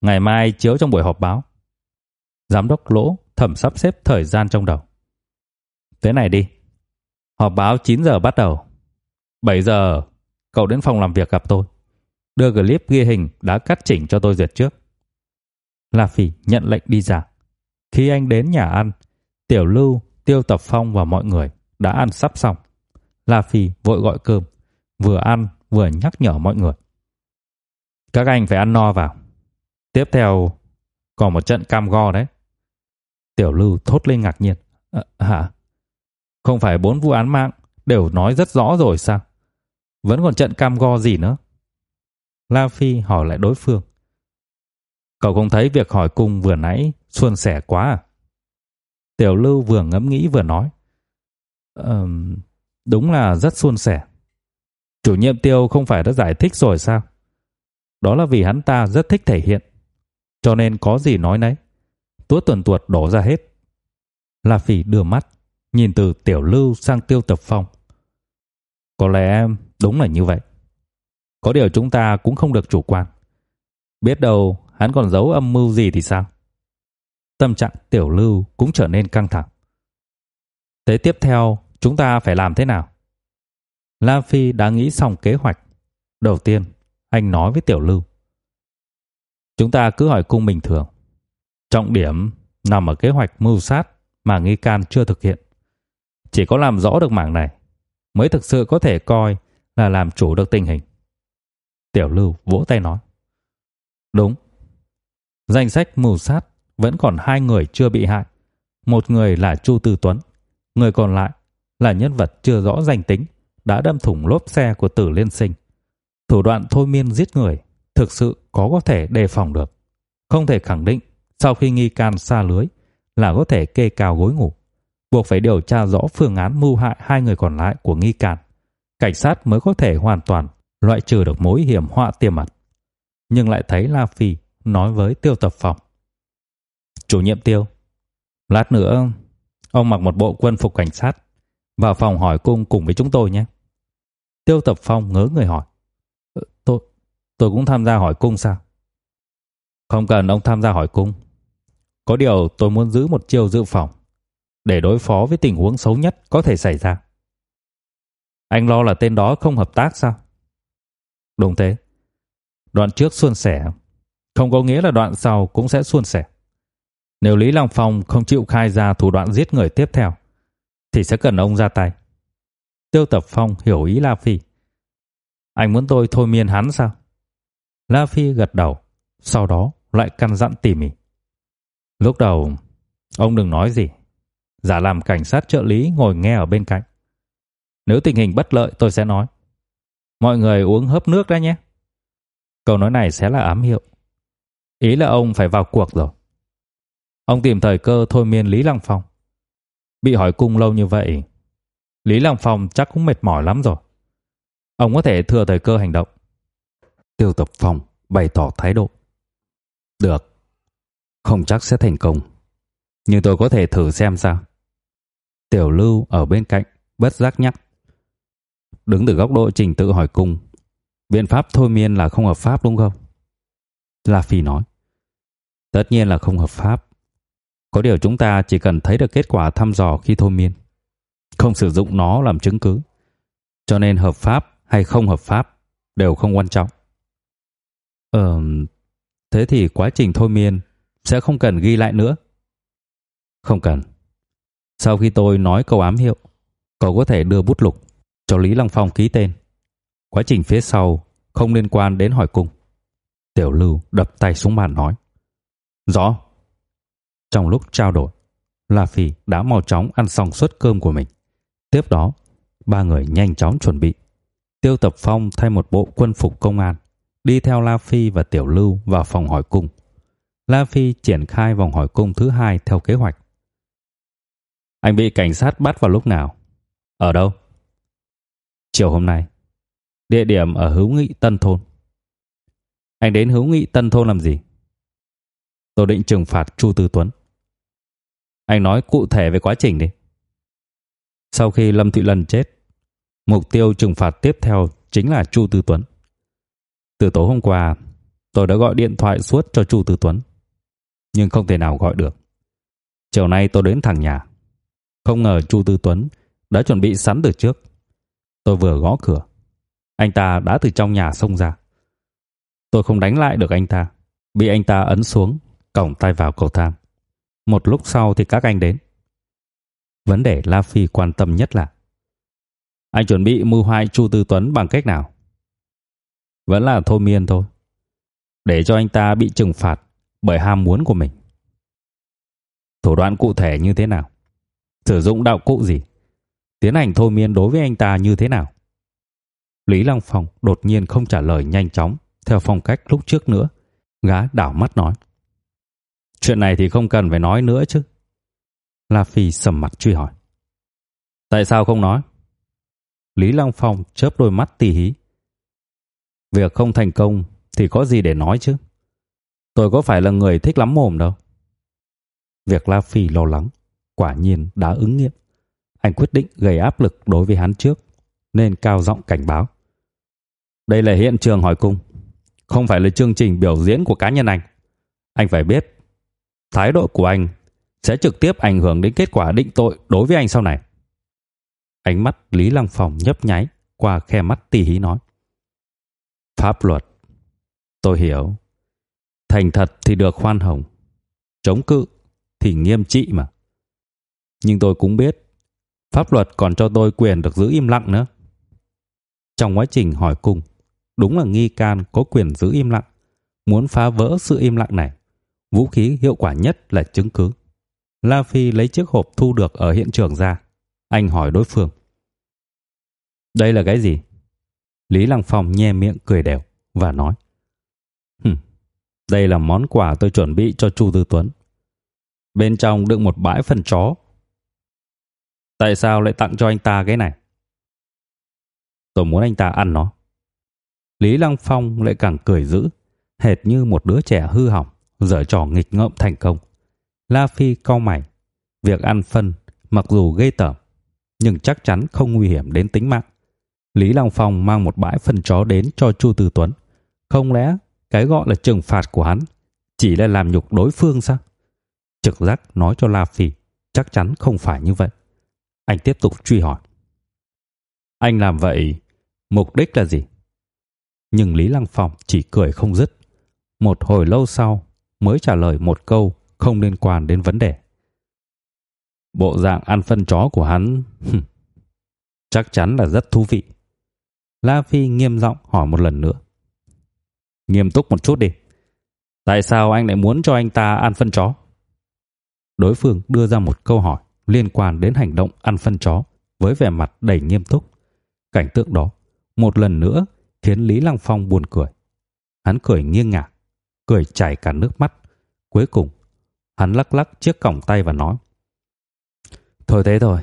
Ngày mai chiếu trong buổi họp báo. Giám đốc Lỗ thẩm sắp xếp thời gian trong đầu. Thế này đi. Họp báo 9 giờ bắt đầu. 7 giờ cậu đến phòng làm việc gặp tôi. Đưa clip ghi hình đã cắt chỉnh cho tôi duyệt trước. La Phỉ nhận lệnh đi ra. Khi anh đến nhà ăn, Tiểu Lưu, Tiêu Tập Phong và mọi người đã ăn sắp xong. La Phỉ vội gọi cơm, vừa ăn vừa nhắc nhở mọi người. Các anh phải ăn no vào. Tiếp theo còn một trận cam go đấy. Tiểu Lưu thốt lên ngạc nhiên. À, hả? Không phải bốn vụ án mạng đều nói rất rõ rồi sao? Vẫn còn trận cam go gì nữa? La Phi hỏi lại đối phương. Cậu không thấy việc hỏi cung vừa nãy suôn sẻ quá à? Tiểu Lưu vừa ngẫm nghĩ vừa nói. Uh, đúng là rất suôn sẻ. Chủ nhiệm Tiêu không phải đã giải thích rồi sao? Đó là vì hắn ta rất thích thể hiện. Cho nên có gì nói nấy. Tuốt tuần tuột đổ ra hết. La Phỉ đưa mắt, nhìn từ Tiểu Lưu sang Tiêu Tập Phong. Có lẽ đúng là như vậy. Có điều chúng ta cũng không được chủ quan. Biết đâu hắn còn giấu âm mưu gì thì sao? Tâm trạng Tiểu Lưu cũng trở nên căng thẳng. Thế tiếp theo, chúng ta phải làm thế nào? la Phi đã nghĩ xong kế hoạch. Đầu tiên, anh nói với Tiểu Lưu. Chúng ta cứ hỏi cung bình thường. Trọng điểm nằm ở kế hoạch mưu sát mà nghi can chưa thực hiện. Chỉ có làm rõ được mảng này mới thực sự có thể coi là làm chủ được tình hình. Tiểu Lưu vỗ tay nói. Đúng. Danh sách mưu sát vẫn còn hai người chưa bị hại. Một người là Chu Tư Tuấn, người còn lại là nhân vật chưa rõ danh tính đã đâm thủng lốp xe của Tử Liên Sinh. Thủ đoạn thôi miên giết người thực sự có có thể đề phòng được. Không thể khẳng định sau khi nghi can xa lưới là có thể kê cao gối ngủ. Buộc phải điều tra rõ phương án mưu hại hai người còn lại của nghi can. Cảnh sát mới có thể hoàn toàn loại trừ được mối hiểm họa tiềm ẩn. Nhưng lại thấy La Phi nói với Tiêu Tập Phòng. Chủ nhiệm Tiêu, lát nữa ông mặc một bộ quân phục cảnh sát vào phòng hỏi cung cùng với chúng tôi nhé. Tiêu Tập Phong ngớ người hỏi. Ờ, tôi tôi cũng tham gia hỏi cung sao? Không cần ông tham gia hỏi cung. Có điều tôi muốn giữ một chiêu dự phòng để đối phó với tình huống xấu nhất có thể xảy ra. Anh lo là tên đó không hợp tác sao? Đúng thế. Đoạn trước xuân sẻ, không có nghĩa là đoạn sau cũng sẽ suôn sẻ. Nếu Lý Long Phong không chịu khai ra thủ đoạn giết người tiếp theo, thì sẽ cần ông ra tay. Tiêu Tập Phong hiểu ý La Phi. Anh muốn tôi thôi miên hắn sao? La Phi gật đầu, sau đó lại căn dặn tỉ mỉ. Lúc đầu, ông đừng nói gì. Giả làm cảnh sát trợ lý ngồi nghe ở bên cạnh. Nếu tình hình bất lợi tôi sẽ nói. Mọi người uống hớp nước đã nhé. Câu nói này sẽ là ám hiệu. Ý là ông phải vào cuộc rồi. Ông tìm thời cơ thôi miên Lý Lăng Phong. Bị hỏi cung lâu như vậy, Lý Lăng Phong chắc cũng mệt mỏi lắm rồi. Ông có thể thừa thời cơ hành động. Tiêu Tập Phong bày tỏ thái độ. Được, không chắc sẽ thành công, nhưng tôi có thể thử xem sao. Tiểu Lưu ở bên cạnh bất giác nhắc. Đứng từ góc độ trình tự hỏi cung, biện pháp thôi miên là không hợp pháp đúng không? La Phi nói. Tất nhiên là không hợp pháp. Có điều chúng ta chỉ cần thấy được kết quả thăm dò khi thôi miên, không sử dụng nó làm chứng cứ. Cho nên hợp pháp hay không hợp pháp đều không quan trọng. Ờ, thế thì quá trình thôi miên sẽ không cần ghi lại nữa. Không cần. Sau khi tôi nói câu ám hiệu, cậu có thể đưa bút lục cho Lý Lăng Phong ký tên. Quá trình phía sau không liên quan đến hỏi cung. Tiểu Lưu đập tay xuống bàn nói. Rõ. Trong lúc trao đổi, La Phi đã mau chóng ăn xong suất cơm của mình. Tiếp đó, ba người nhanh chóng chuẩn bị. Tiêu Tập Phong thay một bộ quân phục công an, đi theo La Phi và Tiểu Lưu vào phòng hỏi cung. La Phi triển khai vòng hỏi cung thứ hai theo kế hoạch. Anh bị cảnh sát bắt vào lúc nào? Ở đâu? Chiều hôm nay. Địa điểm ở Hữu Nghị Tân Thôn. Anh đến Hữu Nghị Tân Thôn làm gì? Tôi định trừng phạt Chu Tư Tuấn. Anh nói cụ thể về quá trình đi. Sau khi Lâm Thị Lần chết, mục tiêu trừng phạt tiếp theo chính là Chu Tư Tuấn. Từ tối hôm qua, tôi đã gọi điện thoại suốt cho Chu Tư Tuấn, nhưng không thể nào gọi được. Chiều nay tôi đến thẳng nhà. Không ngờ Chu Tư Tuấn đã chuẩn bị sẵn từ trước. Tôi vừa gõ cửa, anh ta đã từ trong nhà xông ra. Tôi không đánh lại được anh ta, bị anh ta ấn xuống, còng tay vào cầu thang. Một lúc sau thì các anh đến. Vấn đề La Phi quan tâm nhất là anh chuẩn bị mưu hại Chu Tư Tuấn bằng cách nào? Vẫn là thôi miên thôi. Để cho anh ta bị trừng phạt bởi ham muốn của mình. Thủ đoạn cụ thể như thế nào? Sử dụng đạo cụ gì? Tiến hành thôi miên đối với anh ta như thế nào? Lý Lăng Phong đột nhiên không trả lời nhanh chóng theo phong cách lúc trước nữa. Gã đảo mắt nói. Chuyện này thì không cần phải nói nữa chứ. La Phi sầm mặt truy hỏi. Tại sao không nói? Lý Lăng Phong chớp đôi mắt tỉ hí. Việc không thành công thì có gì để nói chứ. Tôi có phải là người thích lắm mồm đâu. Việc La Phi lo lắng, quả nhiên đã ứng nghiệm. Anh quyết định gây áp lực đối với hắn trước, nên cao giọng cảnh báo. Đây là hiện trường hỏi cung, không phải là chương trình biểu diễn của cá nhân anh. Anh phải biết, thái độ của anh sẽ trực tiếp ảnh hưởng đến kết quả định tội đối với anh sau này. Ánh mắt Lý Lăng Phong nhấp nháy qua khe mắt tỉ hí nói. Pháp luật. Tôi hiểu. Thành thật thì được khoan hồng. Chống cự thì nghiêm trị mà. Nhưng tôi cũng biết pháp luật còn cho tôi quyền được giữ im lặng nữa. Trong quá trình hỏi cung, đúng là nghi can có quyền giữ im lặng. Muốn phá vỡ sự im lặng này, vũ khí hiệu quả nhất là chứng cứ. La Phi lấy chiếc hộp thu được ở hiện trường ra. Anh hỏi đối phương. Đây là cái gì? Lý Lăng Phong nhe miệng cười đều và nói. Hừm, đây là món quà tôi chuẩn bị cho Chu Tư Tuấn. Bên trong đựng một bãi phân chó. Tại sao lại tặng cho anh ta cái này? Tôi muốn anh ta ăn nó. Lý Lăng Phong lại càng cười dữ, hệt như một đứa trẻ hư hỏng, dở trò nghịch ngợm thành công. La Phi cau mày, việc ăn phân mặc dù gây tởm, nhưng chắc chắn không nguy hiểm đến tính mạng. Lý Long Phong mang một bãi phân chó đến cho Chu Từ Tuấn. Không lẽ cái gọi là trừng phạt của hắn chỉ là làm nhục đối phương sao? Trực giác nói cho La Phi chắc chắn không phải như vậy. Anh tiếp tục truy hỏi. Anh làm vậy mục đích là gì? Nhưng Lý Lăng Phong chỉ cười không dứt. Một hồi lâu sau, mới trả lời một câu không liên quan đến vấn đề. Bộ dạng ăn phân chó của hắn chắc chắn là rất thú vị. La Phi nghiêm giọng hỏi một lần nữa. Nghiêm túc một chút đi. Tại sao anh lại muốn cho anh ta ăn phân chó? Đối phương đưa ra một câu hỏi liên quan đến hành động ăn phân chó với vẻ mặt đầy nghiêm túc. Cảnh tượng đó, một lần nữa khiến Lý Lăng Phong buồn cười. Hắn cười nghiêng ngả, cười chảy cả nước mắt. Cuối cùng, hắn lắc lắc chiếc còng tay và nói: "Thôi thế thôi,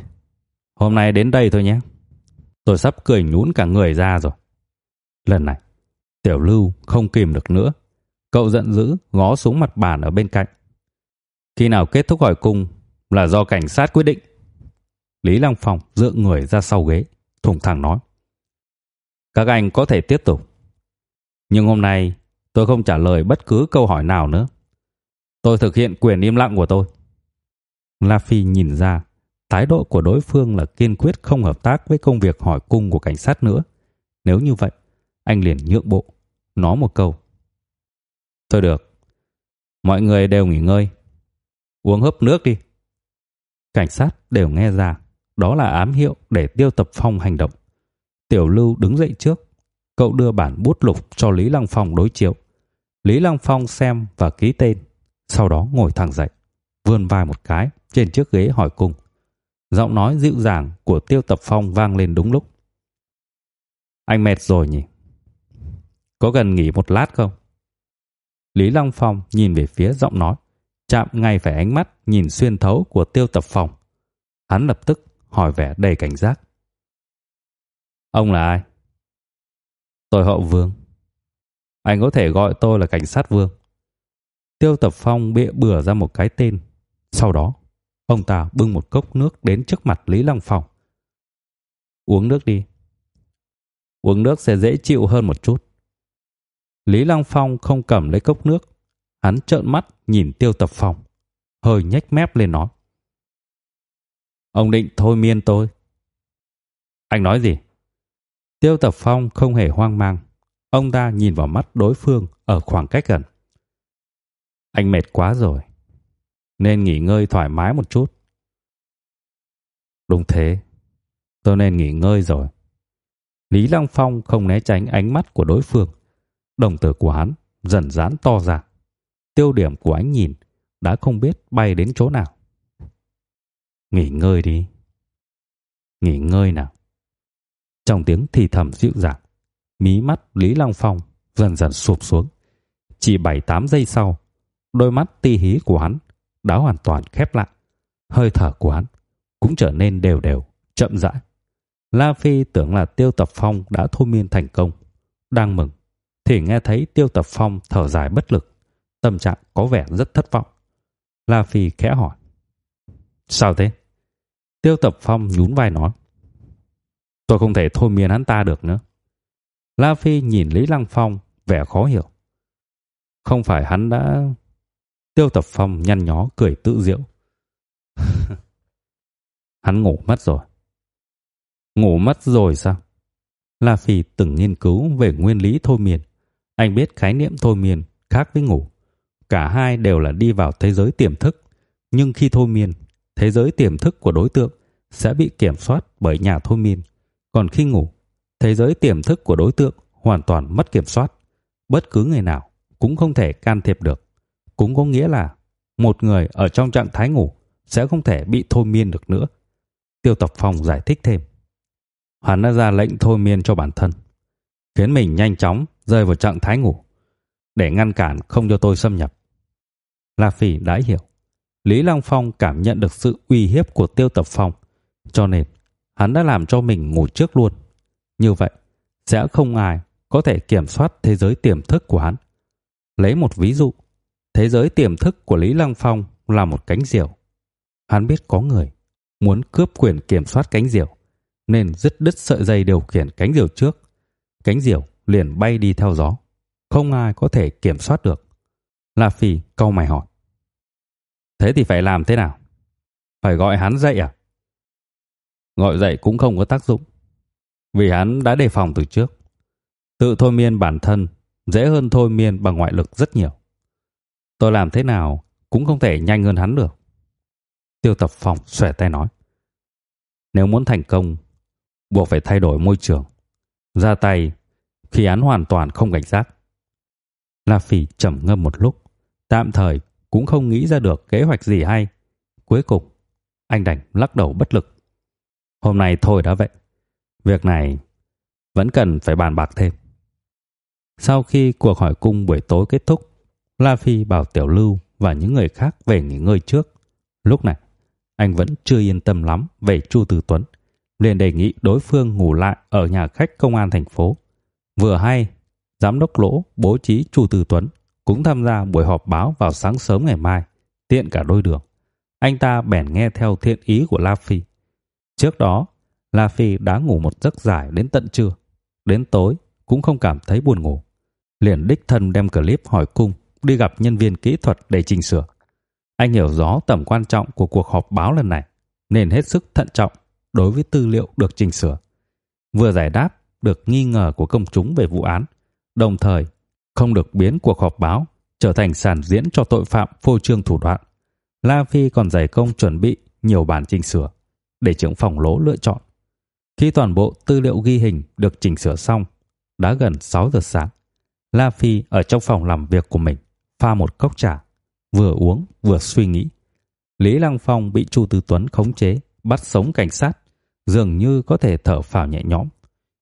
hôm nay đến đây thôi nhé. Tôi sắp cười nhũn cả người ra rồi." Lần này, Tiểu Lưu không kìm được nữa, cậu giận dữ ngó xuống mặt bàn ở bên cạnh. Khi nào kết thúc hỏi cung là do cảnh sát quyết định. Lý Lăng Phong dựa người ra sau ghế, thủng thẳng nói. Các anh có thể tiếp tục. Nhưng hôm nay tôi không trả lời bất cứ câu hỏi nào nữa. Tôi thực hiện quyền im lặng của tôi. La Phi nhìn ra, thái độ của đối phương là kiên quyết không hợp tác với công việc hỏi cung của cảnh sát nữa. Nếu như vậy, anh liền nhượng bộ, nói một câu. Thôi được, mọi người đều nghỉ ngơi. Uống hớp nước đi. Cảnh sát đều nghe ra, đó là ám hiệu để Tiêu Tập Phong hành động. Tiểu Lưu đứng dậy trước, cậu đưa bản bút lục cho Lý Lăng Phong đối chiếu. Lý Lăng Phong xem và ký tên, sau đó ngồi thẳng dậy, vươn vai một cái trên chiếc ghế hỏi cung. Giọng nói dịu dàng của Tiêu Tập Phong vang lên đúng lúc. Anh mệt rồi nhỉ? Có cần nghỉ một lát không? Lý Lăng Phong nhìn về phía giọng nói, chạm ngay phải ánh mắt nhìn xuyên thấu của Tiêu Tập Phong. Hắn lập tức hỏi vẻ đầy cảnh giác. Ông là ai? Tôi họ Vương. Anh có thể gọi tôi là cảnh sát Vương. Tiêu Tập Phong bịa bừa ra một cái tên. Sau đó, ông ta bưng một cốc nước đến trước mặt Lý Lăng Phong. Uống nước đi. Uống nước sẽ dễ chịu hơn một chút. Lý Lăng Phong không cầm lấy cốc nước. Hắn trợn mắt nhìn Tiêu Tập Phong, hơi nhếch mép lên nói. Ông định thôi miên tôi. Anh nói gì? Tiêu Tập Phong không hề hoang mang. Ông ta nhìn vào mắt đối phương ở khoảng cách gần. Anh mệt quá rồi. Nên nghỉ ngơi thoải mái một chút. Đúng thế. Tôi nên nghỉ ngơi rồi. Lý Lăng Phong không né tránh ánh mắt của đối phương. Đồng tử của hắn dần dán to ra. Tiêu điểm của ánh nhìn đã không biết bay đến chỗ nào. Nghỉ ngơi đi. Nghỉ ngơi nào. Trong tiếng thì thầm dịu dàng, mí mắt Lý Long Phong dần dần sụp xuống. Chỉ 7-8 giây sau, đôi mắt ti hí của hắn đã hoàn toàn khép lại. Hơi thở của hắn cũng trở nên đều đều, chậm rãi. La Phi tưởng là Tiêu Tập Phong đã thôi miên thành công, đang mừng thì nghe thấy Tiêu Tập Phong thở dài bất lực, tâm trạng có vẻ rất thất vọng. La Phi khẽ hỏi: "Sao thế?" Tiêu Tập Phong nhún vai nói: Tôi không thể thôi miên hắn ta được nữa. La Phi nhìn Lý Lăng Phong vẻ khó hiểu. Không phải hắn đã... Tiêu Tập Phong nhăn nhó cười tự diệu. hắn ngủ mất rồi. Ngủ mất rồi sao? La Phi từng nghiên cứu về nguyên lý thôi miên. Anh biết khái niệm thôi miên khác với ngủ. Cả hai đều là đi vào thế giới tiềm thức. Nhưng khi thôi miên, thế giới tiềm thức của đối tượng sẽ bị kiểm soát bởi nhà thôi miên. Còn khi ngủ, thế giới tiềm thức của đối tượng hoàn toàn mất kiểm soát. Bất cứ người nào cũng không thể can thiệp được. Cũng có nghĩa là một người ở trong trạng thái ngủ sẽ không thể bị thôi miên được nữa. Tiêu Tập Phong giải thích thêm. Hắn đã ra lệnh thôi miên cho bản thân, khiến mình nhanh chóng rơi vào trạng thái ngủ, để ngăn cản không cho tôi xâm nhập. La Phi đã hiểu. Lý Long Phong cảm nhận được sự uy hiếp của Tiêu Tập Phong, cho nên hắn đã làm cho mình ngủ trước luôn. Như vậy, sẽ không ai có thể kiểm soát thế giới tiềm thức của hắn. Lấy một ví dụ, thế giới tiềm thức của Lý Lăng Phong là một cánh diều. Hắn biết có người muốn cướp quyền kiểm soát cánh diều, nên dứt đứt sợi dây điều khiển cánh diều trước. Cánh diều liền bay đi theo gió, không ai có thể kiểm soát được. La Phi câu mày hỏi. Thế thì phải làm thế nào? Phải gọi hắn dậy à? Gọi dậy cũng không có tác dụng. Vì hắn đã đề phòng từ trước. Tự thôi miên bản thân dễ hơn thôi miên bằng ngoại lực rất nhiều. Tôi làm thế nào cũng không thể nhanh hơn hắn được. Tiêu tập phòng xòe tay nói. Nếu muốn thành công, buộc phải thay đổi môi trường. Ra tay khi hắn hoàn toàn không cảnh giác. La Phỉ trầm ngâm một lúc, tạm thời cũng không nghĩ ra được kế hoạch gì hay, cuối cùng, anh đành lắc đầu bất lực. Hôm nay thôi đã vậy. Việc này vẫn cần phải bàn bạc thêm. Sau khi cuộc hỏi cung buổi tối kết thúc, La Phi bảo Tiểu Lưu và những người khác về nghỉ ngơi trước. Lúc này, anh vẫn chưa yên tâm lắm về Chu Từ Tuấn, liền đề nghị đối phương ngủ lại ở nhà khách công an thành phố. Vừa hay, giám đốc Lỗ bố trí Chu Từ Tuấn cũng tham gia buổi họp báo vào sáng sớm ngày mai, tiện cả đôi đường. Anh ta bèn nghe theo thiện ý của La Phi. Trước đó, La Phi đã ngủ một giấc dài đến tận trưa. Đến tối cũng không cảm thấy buồn ngủ. Liền đích thân đem clip hỏi cung đi gặp nhân viên kỹ thuật để chỉnh sửa. Anh hiểu rõ tầm quan trọng của cuộc họp báo lần này, nên hết sức thận trọng đối với tư liệu được chỉnh sửa. Vừa giải đáp được nghi ngờ của công chúng về vụ án, đồng thời không được biến cuộc họp báo trở thành sàn diễn cho tội phạm phô trương thủ đoạn. La Phi còn giải công chuẩn bị nhiều bản chỉnh sửa để trưởng phòng lỗ lựa chọn. Khi toàn bộ tư liệu ghi hình được chỉnh sửa xong, đã gần 6 giờ sáng, La Phi ở trong phòng làm việc của mình pha một cốc trà, vừa uống vừa suy nghĩ. Lý Lăng Phong bị Chu Tư Tuấn khống chế, bắt sống cảnh sát, dường như có thể thở phào nhẹ nhõm.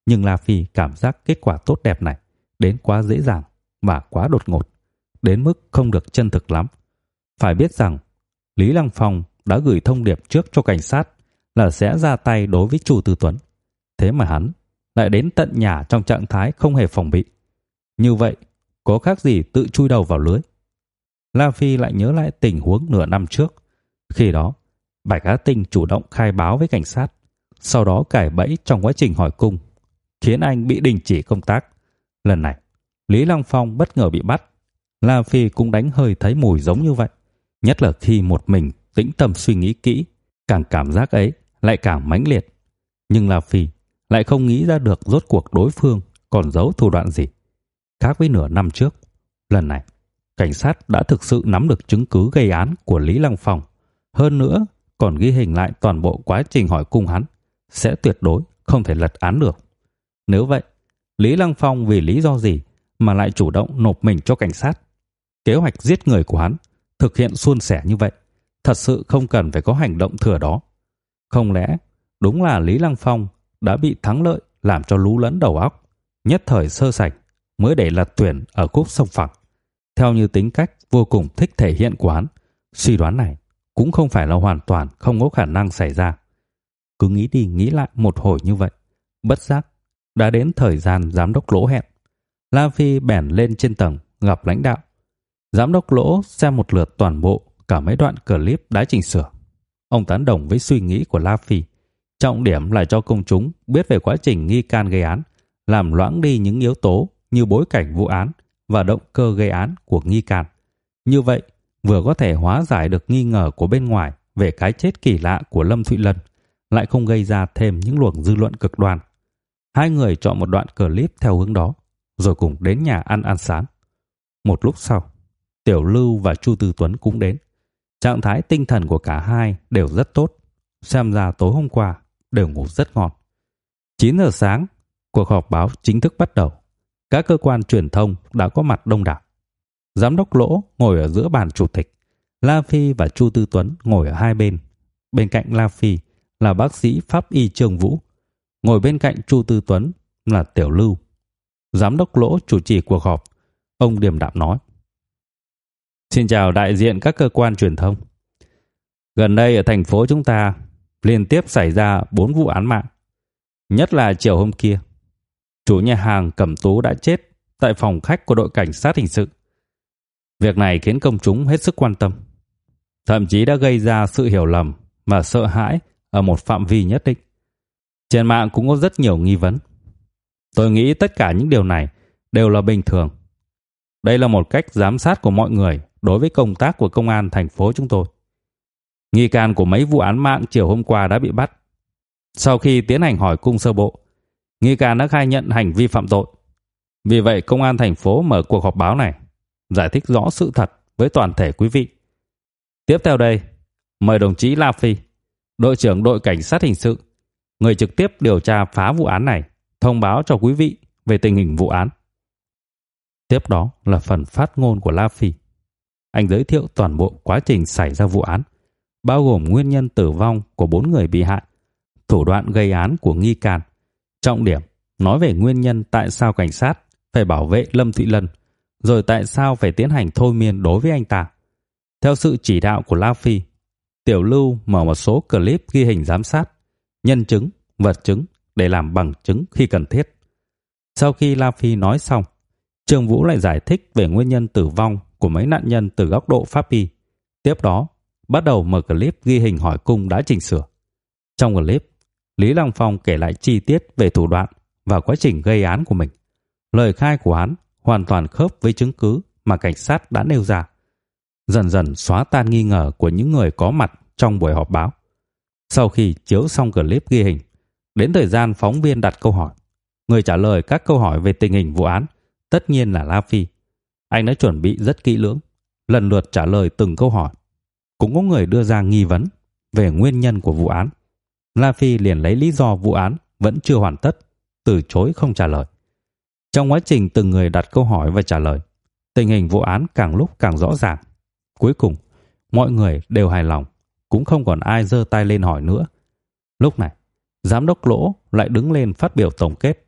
Nhưng La Phi cảm giác kết quả tốt đẹp này đến quá dễ dàng và quá đột ngột, đến mức không được chân thực lắm. Phải biết rằng, Lý Lăng Phong đã gửi thông điệp trước cho cảnh sát là sẽ ra tay đối với Chu Tư Tuấn. Thế mà hắn lại đến tận nhà trong trạng thái không hề phòng bị. Như vậy, có khác gì tự chui đầu vào lưới. La Phi lại nhớ lại tình huống nửa năm trước. Khi đó, Bạch Á Tinh chủ động khai báo với cảnh sát, sau đó cải bẫy trong quá trình hỏi cung, khiến anh bị đình chỉ công tác. Lần này, Lý Lăng Phong bất ngờ bị bắt. La Phi cũng đánh hơi thấy mùi giống như vậy. Nhất là khi một mình tĩnh tâm suy nghĩ kỹ, càng cảm giác ấy lại càng mãnh liệt. Nhưng La Phi lại không nghĩ ra được rốt cuộc đối phương còn giấu thủ đoạn gì. Khác với nửa năm trước, lần này, cảnh sát đã thực sự nắm được chứng cứ gây án của Lý Lăng Phong. Hơn nữa, còn ghi hình lại toàn bộ quá trình hỏi cung hắn, sẽ tuyệt đối không thể lật án được. Nếu vậy, Lý Lăng Phong vì lý do gì mà lại chủ động nộp mình cho cảnh sát? Kế hoạch giết người của hắn thực hiện suôn sẻ như vậy, thật sự không cần phải có hành động thừa đó. Không lẽ đúng là Lý Lăng Phong đã bị thắng lợi làm cho lú lẫn đầu óc, nhất thời sơ sạch mới để lật tuyển ở cúp sông phẳng. Theo như tính cách vô cùng thích thể hiện quán suy đoán này cũng không phải là hoàn toàn không có khả năng xảy ra. Cứ nghĩ đi nghĩ lại một hồi như vậy, bất giác đã đến thời gian giám đốc lỗ hẹn. La Phi bèn lên trên tầng gặp lãnh đạo. Giám đốc lỗ xem một lượt toàn bộ cả mấy đoạn clip đã chỉnh sửa. Ông tán đồng với suy nghĩ của La Phi. Trọng điểm là cho công chúng biết về quá trình nghi can gây án, làm loãng đi những yếu tố như bối cảnh vụ án và động cơ gây án của nghi can. Như vậy, vừa có thể hóa giải được nghi ngờ của bên ngoài về cái chết kỳ lạ của Lâm Thụy Lân, lại không gây ra thêm những luồng dư luận cực đoan. Hai người chọn một đoạn clip theo hướng đó, rồi cùng đến nhà ăn ăn sáng. Một lúc sau, Tiểu Lưu và Chu Tư Tuấn cũng đến. Trạng thái tinh thần của cả hai đều rất tốt. Xem ra tối hôm qua đều ngủ rất ngon. 9 giờ sáng, cuộc họp báo chính thức bắt đầu. Các cơ quan truyền thông đã có mặt đông đảo. Giám đốc Lỗ ngồi ở giữa bàn chủ tịch. La Phi và Chu Tư Tuấn ngồi ở hai bên. Bên cạnh La Phi là bác sĩ pháp y Trương Vũ. Ngồi bên cạnh Chu Tư Tuấn là Tiểu Lưu. Giám đốc Lỗ chủ trì cuộc họp. Ông điềm đạm nói. Xin chào đại diện các cơ quan truyền thông. Gần đây ở thành phố chúng ta liên tiếp xảy ra bốn vụ án mạng. Nhất là chiều hôm kia. Chủ nhà hàng Cẩm Tú đã chết tại phòng khách của đội cảnh sát hình sự. Việc này khiến công chúng hết sức quan tâm. Thậm chí đã gây ra sự hiểu lầm và sợ hãi ở một phạm vi nhất định. Trên mạng cũng có rất nhiều nghi vấn. Tôi nghĩ tất cả những điều này đều là bình thường. Đây là một cách giám sát của mọi người đối với công tác của công an thành phố chúng tôi. Nghi can của mấy vụ án mạng chiều hôm qua đã bị bắt. Sau khi tiến hành hỏi cung sơ bộ, nghi can đã khai nhận hành vi phạm tội. Vì vậy, công an thành phố mở cuộc họp báo này, giải thích rõ sự thật với toàn thể quý vị. Tiếp theo đây, mời đồng chí La Phi, đội trưởng đội cảnh sát hình sự, người trực tiếp điều tra phá vụ án này, thông báo cho quý vị về tình hình vụ án. Tiếp đó là phần phát ngôn của La Phi. Anh giới thiệu toàn bộ quá trình xảy ra vụ án, bao gồm nguyên nhân tử vong của bốn người bị hại, thủ đoạn gây án của nghi can. Trọng điểm nói về nguyên nhân tại sao cảnh sát phải bảo vệ Lâm Thụy Lân, rồi tại sao phải tiến hành thôi miên đối với anh ta. Theo sự chỉ đạo của La Phi, Tiểu Lưu mở một số clip ghi hình giám sát, nhân chứng, vật chứng để làm bằng chứng khi cần thiết. Sau khi La Phi nói xong, Trương Vũ lại giải thích về nguyên nhân tử vong của mấy nạn nhân từ góc độ pháp y. Tiếp đó, bắt đầu mở clip ghi hình hỏi cung đã chỉnh sửa. Trong clip, Lý Lăng Phong kể lại chi tiết về thủ đoạn và quá trình gây án của mình. Lời khai của hắn hoàn toàn khớp với chứng cứ mà cảnh sát đã nêu ra. Dần dần xóa tan nghi ngờ của những người có mặt trong buổi họp báo. Sau khi chiếu xong clip ghi hình, đến thời gian phóng viên đặt câu hỏi, người trả lời các câu hỏi về tình hình vụ án tất nhiên là La Phi. Anh đã chuẩn bị rất kỹ lưỡng, lần lượt trả lời từng câu hỏi. Cũng có người đưa ra nghi vấn về nguyên nhân của vụ án. La Phi liền lấy lý do vụ án vẫn chưa hoàn tất, từ chối không trả lời. Trong quá trình từng người đặt câu hỏi và trả lời, tình hình vụ án càng lúc càng rõ ràng. Cuối cùng, mọi người đều hài lòng, cũng không còn ai giơ tay lên hỏi nữa. Lúc này, giám đốc Lỗ lại đứng lên phát biểu tổng kết.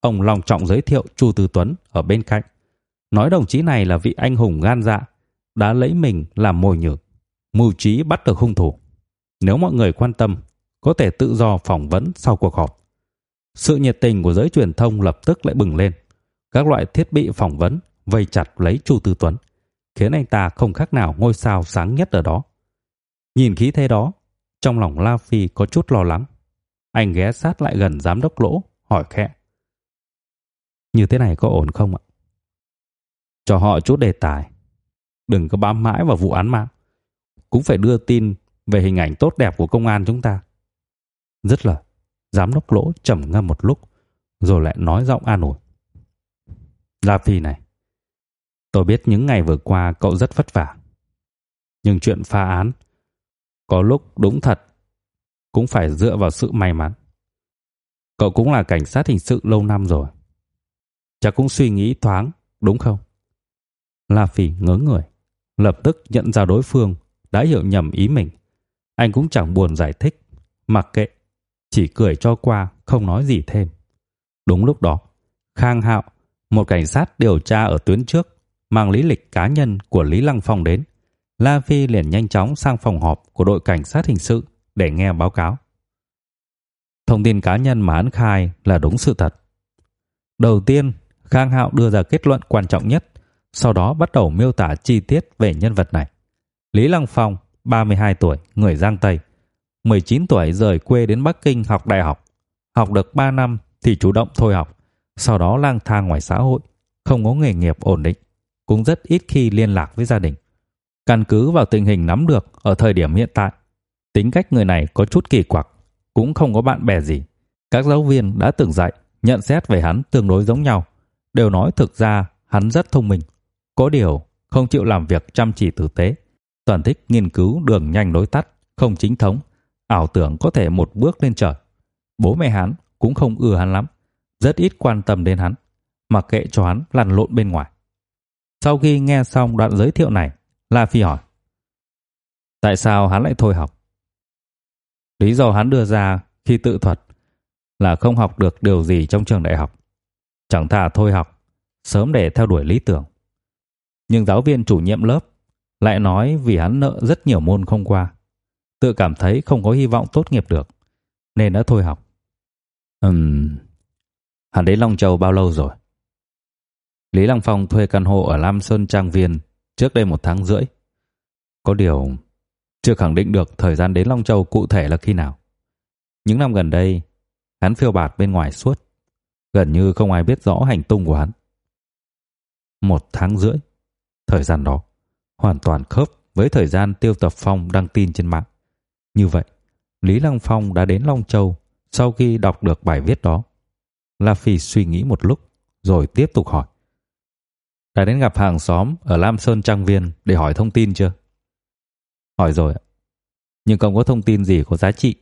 Ông lòng trọng giới thiệu Chu Tư Tuấn ở bên cạnh, nói đồng chí này là vị anh hùng gan dạ, đã lấy mình làm mồi nhử, mưu trí bắt được hung thủ. Nếu mọi người quan tâm, có thể tự do phỏng vấn sau cuộc họp. Sự nhiệt tình của giới truyền thông lập tức lại bừng lên. Các loại thiết bị phỏng vấn vây chặt lấy Chu Tư Tuấn, khiến anh ta không khác nào ngôi sao sáng nhất ở đó. Nhìn khí thế đó, trong lòng La Phi có chút lo lắng. Anh ghé sát lại gần giám đốc lỗ, hỏi khẽ. Như thế này có ổn không ạ? Cho họ chút đề tài. Đừng có bám mãi vào vụ án mạng. Cũng phải đưa tin về hình ảnh tốt đẹp của công an chúng ta. Rất là giám đốc lỗ trầm ngâm một lúc, rồi lại nói giọng an ủi. La Phi này, tôi biết những ngày vừa qua cậu rất vất vả. Nhưng chuyện phá án, có lúc đúng thật, cũng phải dựa vào sự may mắn. Cậu cũng là cảnh sát hình sự lâu năm rồi. Chắc cũng suy nghĩ thoáng, đúng không? La Phi ngớ người, lập tức nhận ra đối phương đã hiểu nhầm ý mình. Anh cũng chẳng buồn giải thích, mặc kệ, chỉ cười cho qua, không nói gì thêm. Đúng lúc đó, Khang Hạo, một cảnh sát điều tra ở tuyến trước, mang lý lịch cá nhân của Lý Lăng Phong đến. La Phi liền nhanh chóng sang phòng họp của đội cảnh sát hình sự để nghe báo cáo. Thông tin cá nhân mà hắn khai là đúng sự thật. Đầu tiên, Khang Hạo đưa ra kết luận quan trọng nhất, sau đó bắt đầu miêu tả chi tiết về nhân vật này. Lý Lăng Phong, 32 tuổi, người Giang Tây. 19 tuổi rời quê đến Bắc Kinh học đại học. Học được 3 năm thì chủ động thôi học, sau đó lang thang ngoài xã hội, không có nghề nghiệp ổn định, cũng rất ít khi liên lạc với gia đình. Căn cứ vào tình hình nắm được ở thời điểm hiện tại, tính cách người này có chút kỳ quặc, cũng không có bạn bè gì. Các giáo viên đã từng dạy, nhận xét về hắn tương đối giống nhau, đều nói thực ra hắn rất thông minh, có điều không chịu làm việc chăm chỉ tử tế, toàn thích nghiên cứu đường nhanh đối tắt, không chính thống, ảo tưởng có thể một bước lên trời. Bố mẹ hắn cũng không ưa hắn lắm, rất ít quan tâm đến hắn, mặc kệ cho hắn lăn lộn bên ngoài. Sau khi nghe xong đoạn giới thiệu này, La Phi hỏi: "Tại sao hắn lại thôi học?" Lý do hắn đưa ra khi tự thuật là không học được điều gì trong trường đại học, chẳng thà thôi học, sớm để theo đuổi lý tưởng. Nhưng giáo viên chủ nhiệm lớp lại nói vì hắn nợ rất nhiều môn không qua, tự cảm thấy không có hy vọng tốt nghiệp được, nên đã thôi học. Ừm, hắn đến Long Châu bao lâu rồi? Lý Lăng Phong thuê căn hộ ở Lam Sơn Trang Viên trước đây một tháng rưỡi. Có điều chưa khẳng định được thời gian đến Long Châu cụ thể là khi nào. Những năm gần đây, hắn phiêu bạt bên ngoài suốt, gần như không ai biết rõ hành tung của hắn. Một tháng rưỡi, thời gian đó hoàn toàn khớp với thời gian Tiêu Tập Phong đăng tin trên mạng. Như vậy, Lý Lăng Phong đã đến Long Châu sau khi đọc được bài viết đó. La Phi suy nghĩ một lúc rồi tiếp tục hỏi. Đã đến gặp hàng xóm ở Lam Sơn Trang Viên để hỏi thông tin chưa? Hỏi rồi ạ. Nhưng không có thông tin gì có giá trị.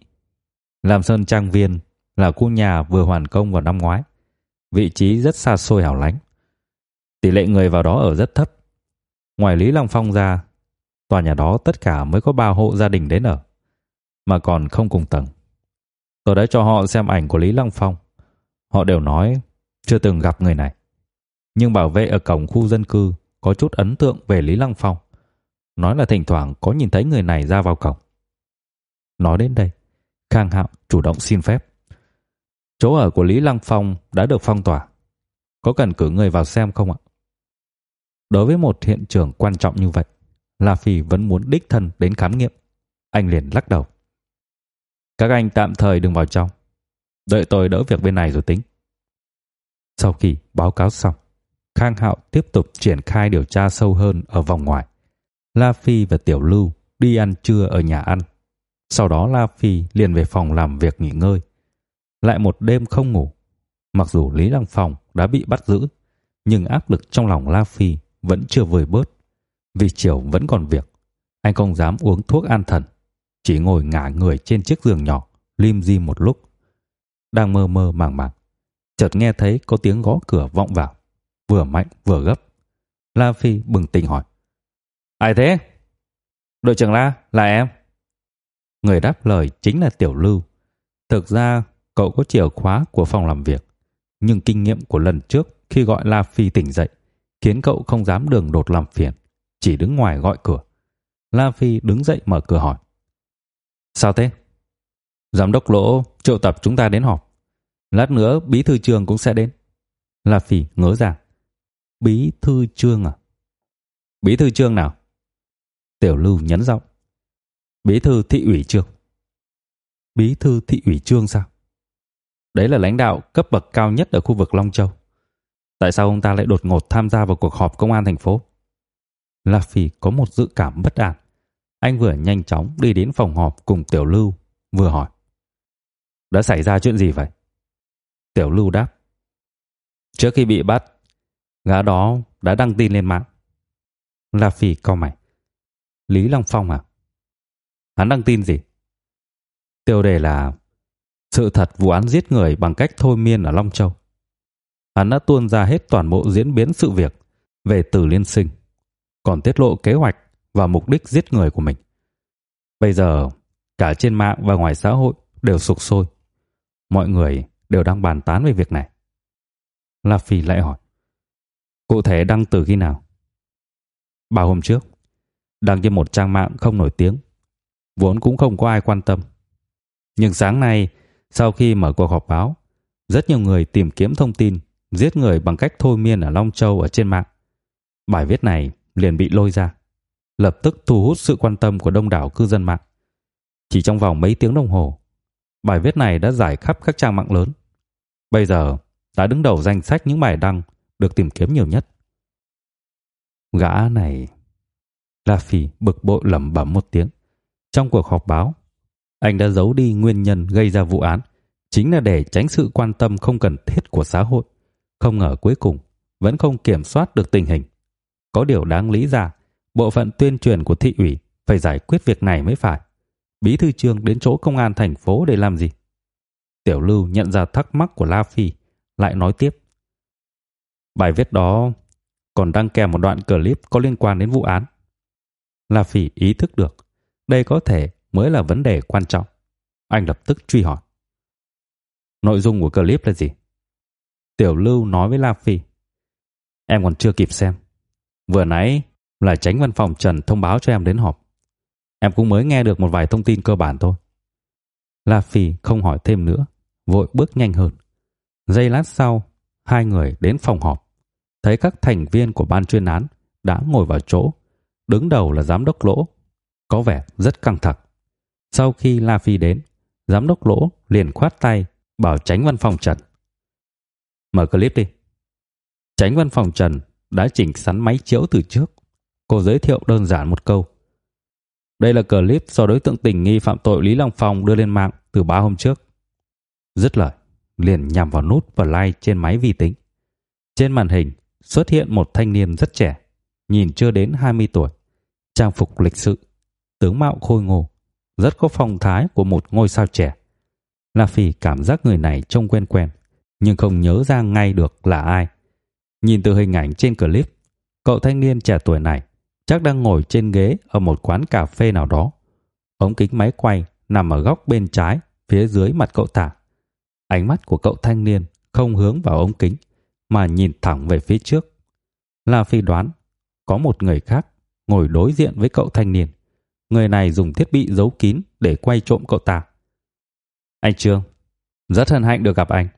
Lam Sơn Trang Viên là khu nhà vừa hoàn công vào năm ngoái. Vị trí rất xa xôi hẻo lánh. Tỷ lệ người vào đó ở rất thấp. Ngoài Lý Long Phong ra, Tòa nhà đó tất cả mới có ba hộ gia đình đến ở, mà còn không cùng tầng. Tôi đã cho họ xem ảnh của Lý Lăng Phong. Họ đều nói chưa từng gặp người này. Nhưng bảo vệ ở cổng khu dân cư có chút ấn tượng về Lý Lăng Phong. Nói là thỉnh thoảng có nhìn thấy người này ra vào cổng. Nói đến đây, Khang Hạo chủ động xin phép. Chỗ ở của Lý Lăng Phong đã được phong tỏa. Có cần cử người vào xem không ạ? Đối với một hiện trường quan trọng như vậy, La Phi vẫn muốn đích thân đến khám nghiệm. Anh liền lắc đầu. Các anh tạm thời đừng vào trong. Đợi tôi đỡ việc bên này rồi tính. Sau khi báo cáo xong, Khang Hạo tiếp tục triển khai điều tra sâu hơn ở vòng ngoài. La Phi và Tiểu Lưu đi ăn trưa ở nhà ăn. Sau đó La Phi liền về phòng làm việc nghỉ ngơi. Lại một đêm không ngủ. Mặc dù Lý Lăng Phong đã bị bắt giữ, nhưng áp lực trong lòng La Phi vẫn chưa vơi bớt. Vì chiều vẫn còn việc, anh không dám uống thuốc an thần, chỉ ngồi ngả người trên chiếc giường nhỏ, lim di một lúc. Đang mơ mơ màng màng, chợt nghe thấy có tiếng gõ cửa vọng vào, vừa mạnh vừa gấp. La Phi bừng tỉnh hỏi: "Ai thế?" "Đội trưởng La, là em." Người đáp lời chính là Tiểu Lưu. Thực ra, cậu có chìa khóa của phòng làm việc, nhưng kinh nghiệm của lần trước khi gọi La Phi tỉnh dậy khiến cậu không dám đường đột làm phiền, chỉ đứng ngoài gọi cửa. La Phi đứng dậy mở cửa hỏi: "Sao thế?" "Giám đốc Lỗ triệu tập chúng ta đến họp. Lát nữa bí thư trường cũng sẽ đến." La Phi ngớ ra. "Bí thư trường à?" "Bí thư trường nào?" Tiểu Lưu nhấn giọng. "Bí thư thị ủy trường." "Bí thư thị ủy trường sao?" Đấy là lãnh đạo cấp bậc cao nhất ở khu vực Long Châu. Tại sao ông ta lại đột ngột tham gia vào cuộc họp công an thành phố? La Phi có một dự cảm bất an. Anh vừa nhanh chóng đi đến phòng họp cùng Tiểu Lưu, vừa hỏi. Đã xảy ra chuyện gì vậy? Tiểu Lưu đáp. Trước khi bị bắt, gã đó đã đăng tin lên mạng. La Phi cau mày. Lý Long Phong à? Hắn đăng tin gì? Tiêu đề là sự thật vụ án giết người bằng cách thôi miên ở Long Châu. Hắn đã tuôn ra hết toàn bộ diễn biến sự việc về tử Liên Sinh, còn tiết lộ kế hoạch và mục đích giết người của mình. Bây giờ, cả trên mạng và ngoài xã hội đều sục sôi. Mọi người đều đang bàn tán về việc này. La Phi lại hỏi. Cụ thể đăng từ khi nào? Ba hôm trước. Đăng trên một trang mạng không nổi tiếng. Vốn cũng không có ai quan tâm. Nhưng sáng nay, sau khi mở cuộc họp báo, rất nhiều người tìm kiếm thông tin giết người bằng cách thôi miên ở Long Châu ở trên mạng. Bài viết này liền bị lôi ra, lập tức thu hút sự quan tâm của đông đảo cư dân mạng. Chỉ trong vòng mấy tiếng đồng hồ, bài viết này đã giải khắp các trang mạng lớn. Bây giờ đã đứng đầu danh sách những bài đăng được tìm kiếm nhiều nhất. Gã này... La Phi bực bội lẩm bẩm một tiếng. Trong cuộc họp báo, anh đã giấu đi nguyên nhân gây ra vụ án, chính là để tránh sự quan tâm không cần thiết của xã hội. Không ngờ cuối cùng vẫn không kiểm soát được tình hình. Có điều đáng lý ra, bộ phận tuyên truyền của thị ủy phải giải quyết việc này mới phải. Bí thư trường đến chỗ công an thành phố để làm gì? Tiểu Lưu nhận ra thắc mắc của La Phi, lại nói tiếp. Bài viết đó còn đăng kèm một đoạn clip có liên quan đến vụ án. La Phi ý thức được, đây có thể mới là vấn đề quan trọng. Anh lập tức truy hỏi. Nội dung của clip là gì? Tiểu Lưu nói với La Phi. Em còn chưa kịp xem. Vừa nãy là tránh văn phòng Trần thông báo cho em đến họp. Em cũng mới nghe được một vài thông tin cơ bản thôi. La Phi không hỏi thêm nữa, vội bước nhanh hơn. Giây lát sau, hai người đến phòng họp. Thấy các thành viên của ban chuyên án đã ngồi vào chỗ. Đứng đầu là giám đốc lỗ. Có vẻ rất căng thẳng. Sau khi La Phi đến, giám đốc lỗ liền khoát tay bảo tránh văn phòng Trần Mở clip đi. Tránh văn phòng Trần đã chỉnh sẵn máy chiếu từ trước. Cô giới thiệu đơn giản một câu. Đây là clip do đối tượng tình nghi phạm tội Lý Long Phong đưa lên mạng từ ba hôm trước. Dứt lời, liền nhằm vào nút và like trên máy vi tính. Trên màn hình xuất hiện một thanh niên rất trẻ, nhìn chưa đến 20 tuổi, trang phục lịch sự, tướng mạo khôi ngô, rất có phong thái của một ngôi sao trẻ. La Phi cảm giác người này trông quen quen, nhưng không nhớ ra ngay được là ai. Nhìn từ hình ảnh trên clip, cậu thanh niên trẻ tuổi này chắc đang ngồi trên ghế ở một quán cà phê nào đó. Ống kính máy quay nằm ở góc bên trái, phía dưới mặt cậu ta. Ánh mắt của cậu thanh niên không hướng vào ống kính, mà nhìn thẳng về phía trước. La Phi đoán có một người khác ngồi đối diện với cậu thanh niên. Người này dùng thiết bị giấu kín để quay trộm cậu ta. Anh Trương, rất hân hạnh được gặp anh.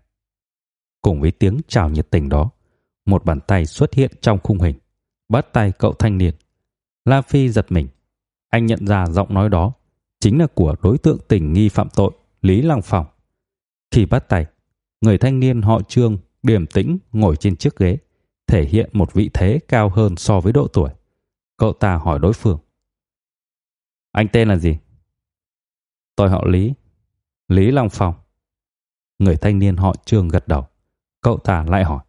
Cùng với tiếng chào nhiệt tình đó, một bàn tay xuất hiện trong khung hình, bắt tay cậu thanh niên. La Phi giật mình. Anh nhận ra giọng nói đó chính là của đối tượng tình nghi phạm tội Lý Lăng Phong. Khi bắt tay, người thanh niên họ Trương điềm tĩnh ngồi trên chiếc ghế, thể hiện một vị thế cao hơn so với độ tuổi. Cậu ta hỏi đối phương. Anh tên là gì? Tôi họ Lý. Lý Long Phong. Người thanh niên họ Trương gật đầu. Cậu ta lại hỏi.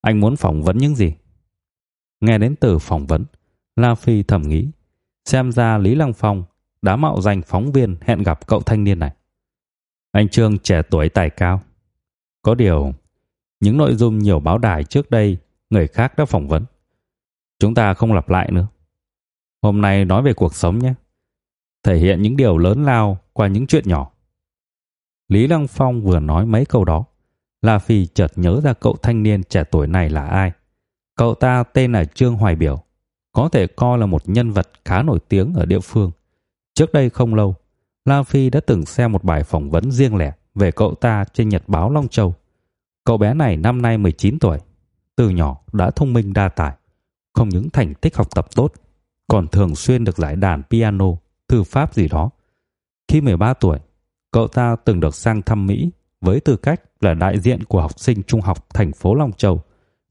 Anh muốn phỏng vấn những gì? Nghe đến từ phỏng vấn, La Phi thầm nghĩ. Xem ra Lý lăng Phong đã mạo danh phóng viên hẹn gặp cậu thanh niên này. Anh Trương trẻ tuổi tài cao. Có điều, những nội dung nhiều báo đài trước đây người khác đã phỏng vấn. Chúng ta không lặp lại nữa. Hôm nay nói về cuộc sống nhé. Thể hiện những điều lớn lao qua những chuyện nhỏ. Lý Lăng Phong vừa nói mấy câu đó, La Phi chợt nhớ ra cậu thanh niên trẻ tuổi này là ai. Cậu ta tên là Trương Hoài Biểu, có thể coi là một nhân vật khá nổi tiếng ở địa phương. Trước đây không lâu, La Phi đã từng xem một bài phỏng vấn riêng lẻ về cậu ta trên Nhật báo Long Châu. Cậu bé này năm nay 19 tuổi, từ nhỏ đã thông minh đa tài, không những thành tích học tập tốt, còn thường xuyên được giải đàn piano, thư pháp gì đó. Khi 13 tuổi, cậu ta từng được sang thăm Mỹ với tư cách là đại diện của học sinh trung học thành phố Long Châu.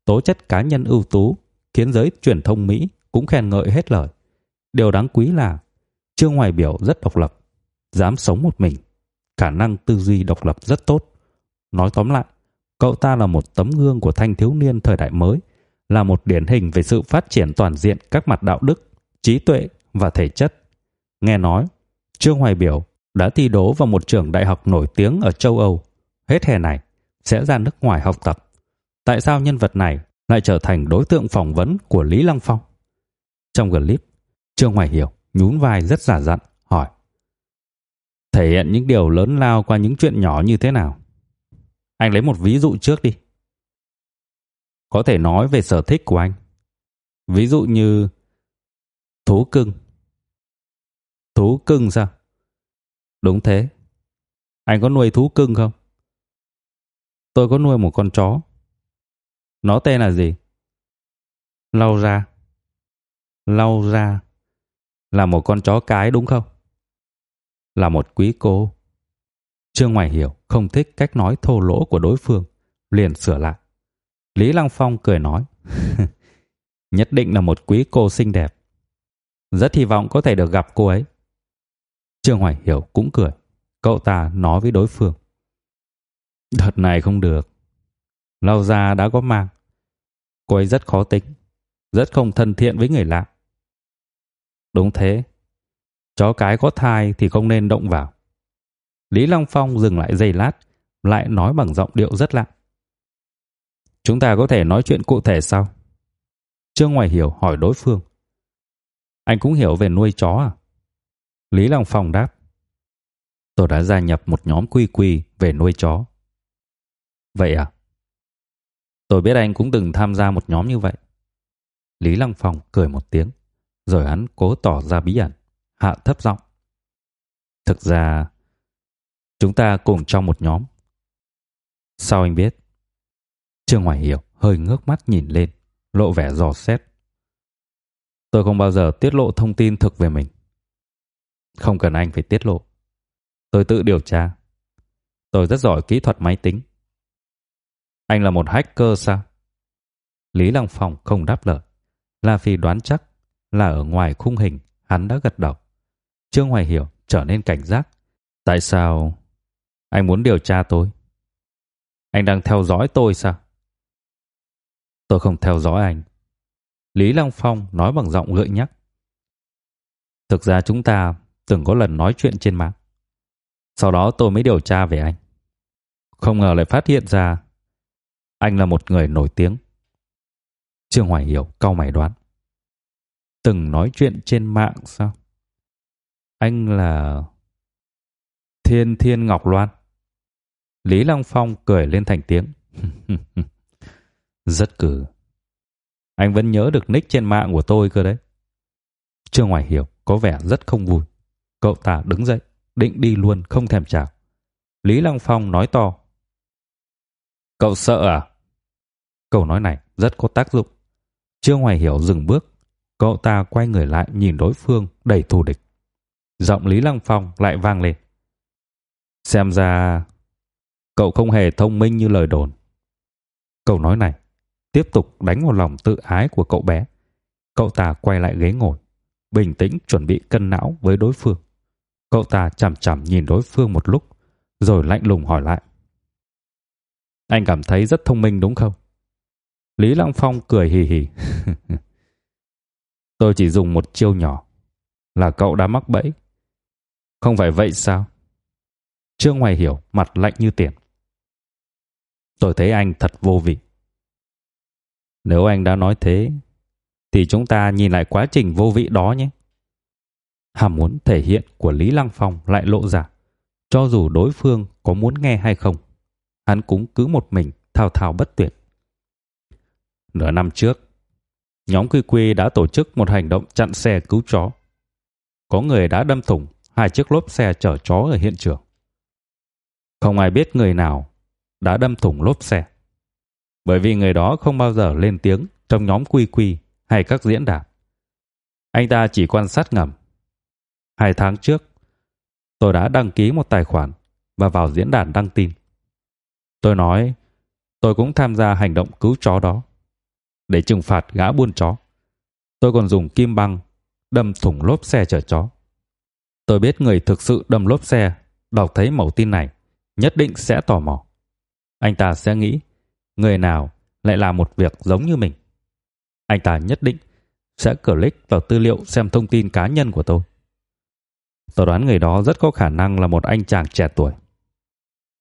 Tố chất cá nhân ưu tú khiến giới truyền thông Mỹ cũng khen ngợi hết lời. Điều đáng quý là Trương Hoài Biểu rất độc lập, dám sống một mình, khả năng tư duy độc lập rất tốt. Nói tóm lại, cậu ta là một tấm gương của thanh thiếu niên thời đại mới, là một điển hình về sự phát triển toàn diện các mặt đạo đức, trí tuệ và thể chất. Nghe nói, Trương Hoài Biểu đã thi đỗ vào một trường đại học nổi tiếng ở châu Âu. Hết hè này sẽ ra nước ngoài học tập. Tại sao nhân vật này lại trở thành đối tượng phỏng vấn của Lý Lăng Phong? Trong clip, Trương Hoài Hiểu nhún vai rất giả dặn, hỏi. Thể hiện những điều lớn lao qua những chuyện nhỏ như thế nào? Anh lấy một ví dụ trước đi. Có thể nói về sở thích của anh. Ví dụ như thú cưng. Thú cưng sao? Đúng thế. Anh có nuôi thú cưng không? Tôi có nuôi một con chó. Nó tên là gì? Lau ra. Lau ra. Là một con chó cái đúng không? Là một quý cô. Trương Ngoại Hiểu không thích cách nói thô lỗ của đối phương, liền sửa lại. Lý Lăng Phong cười nói, nhất định là một quý cô xinh đẹp. Rất hy vọng có thể được gặp cô ấy. Trương Hoài Hiểu cũng cười. Cậu ta nói với đối phương. Đợt này không được. Lao gia đã có mang. Cô ấy rất khó tính. Rất không thân thiện với người lạ. Đúng thế. Chó cái có thai thì không nên động vào. Lý Long Phong dừng lại giây lát, lại nói bằng giọng điệu rất lạ. Chúng ta có thể nói chuyện cụ thể sao? Trương Ngoại Hiểu hỏi đối phương. Anh cũng hiểu về nuôi chó à? Lý Long Phong đáp. Tôi đã gia nhập một nhóm quy quy về nuôi chó. Vậy à? Tôi biết anh cũng từng tham gia một nhóm như vậy. Lý Lăng Phong cười một tiếng, rồi hắn cố tỏ ra bí ẩn, hạ thấp giọng. Thực ra, chúng ta cùng trong một nhóm. Sao anh biết? Trương Hoài Hiểu hơi ngước mắt nhìn lên, lộ vẻ dò xét. Tôi không bao giờ tiết lộ thông tin thực về mình. Không cần anh phải tiết lộ. Tôi tự điều tra. Tôi rất giỏi kỹ thuật máy tính. Anh là một hacker sao? Lý Lăng Phong không đáp lời. La Phi đoán chắc là ở ngoài khung hình, hắn đã gật đầu. Trương Hoài Hiểu trở nên cảnh giác. Tại sao anh muốn điều tra tôi? Anh đang theo dõi tôi sao? Tôi không theo dõi anh. Lý Lăng Phong nói bằng giọng gợi nhắc. Thực ra chúng ta từng có lần nói chuyện trên mạng. Sau đó tôi mới điều tra về anh. Không ngờ lại phát hiện ra anh là một người nổi tiếng. Trương Hoài Hiểu cau mày đoán. từng nói chuyện trên mạng sao? Anh là... Thiên Thiên Ngọc Loan. Lý Lăng Phong cười lên thành tiếng. Rất cử. Anh vẫn nhớ được nick trên mạng của tôi cơ đấy. Trương Hoài Hiểu có vẻ rất không vui. Cậu ta đứng dậy, định đi luôn không thèm chào. Lý Lăng Phong nói to. Cậu sợ à? Câu nói này rất có tác dụng. Trương Hoài Hiểu dừng bước. Cậu ta quay người lại nhìn đối phương đầy thù địch. Giọng Lý Lăng Phong lại vang lên. Xem ra cậu không hề thông minh như lời đồn. Câu nói này tiếp tục đánh vào lòng tự ái của cậu bé. Cậu ta quay lại ghế ngồi, bình tĩnh chuẩn bị cân não với đối phương. Cậu ta chằm chằm nhìn đối phương một lúc, rồi lạnh lùng hỏi lại. Anh cảm thấy rất thông minh đúng không? Lý Lăng Phong cười hì hì. Tôi chỉ dùng một chiêu nhỏ, là cậu đã mắc bẫy. Không phải vậy sao? Trương Hoài Hiểu mặt lạnh như tiền. Tôi thấy anh thật vô vị. Nếu anh đã nói thế, thì chúng ta nhìn lại quá trình vô vị đó nhé. Hàm muốn thể hiện của Lý Lăng Phong lại lộ ra. Cho dù đối phương có muốn nghe hay không, hắn cũng cứ một mình thao thao bất tuyệt. Nửa năm trước, nhóm Quy Quy đã tổ chức một hành động chặn xe cứu chó. Có người đã đâm thủng hai chiếc lốp xe chở chó ở hiện trường. Không ai biết người nào đã đâm thủng lốp xe. Bởi vì người đó không bao giờ lên tiếng trong nhóm quy quy hay các diễn đàn. Anh ta chỉ quan sát ngầm. Hai tháng trước, tôi đã đăng ký một tài khoản và vào diễn đàn đăng tin. Tôi nói, tôi cũng tham gia hành động cứu chó đó, để trừng phạt gã buôn chó. Tôi còn dùng kim băng đâm thủng lốp xe chở chó. Tôi biết người thực sự đâm lốp xe đọc thấy mẫu tin này, nhất định sẽ tò mò. Anh ta sẽ nghĩ, người nào lại làm một việc giống như mình. Anh ta nhất định sẽ click vào tư liệu xem thông tin cá nhân của tôi. Tôi đoán người đó rất có khả năng là một anh chàng trẻ tuổi.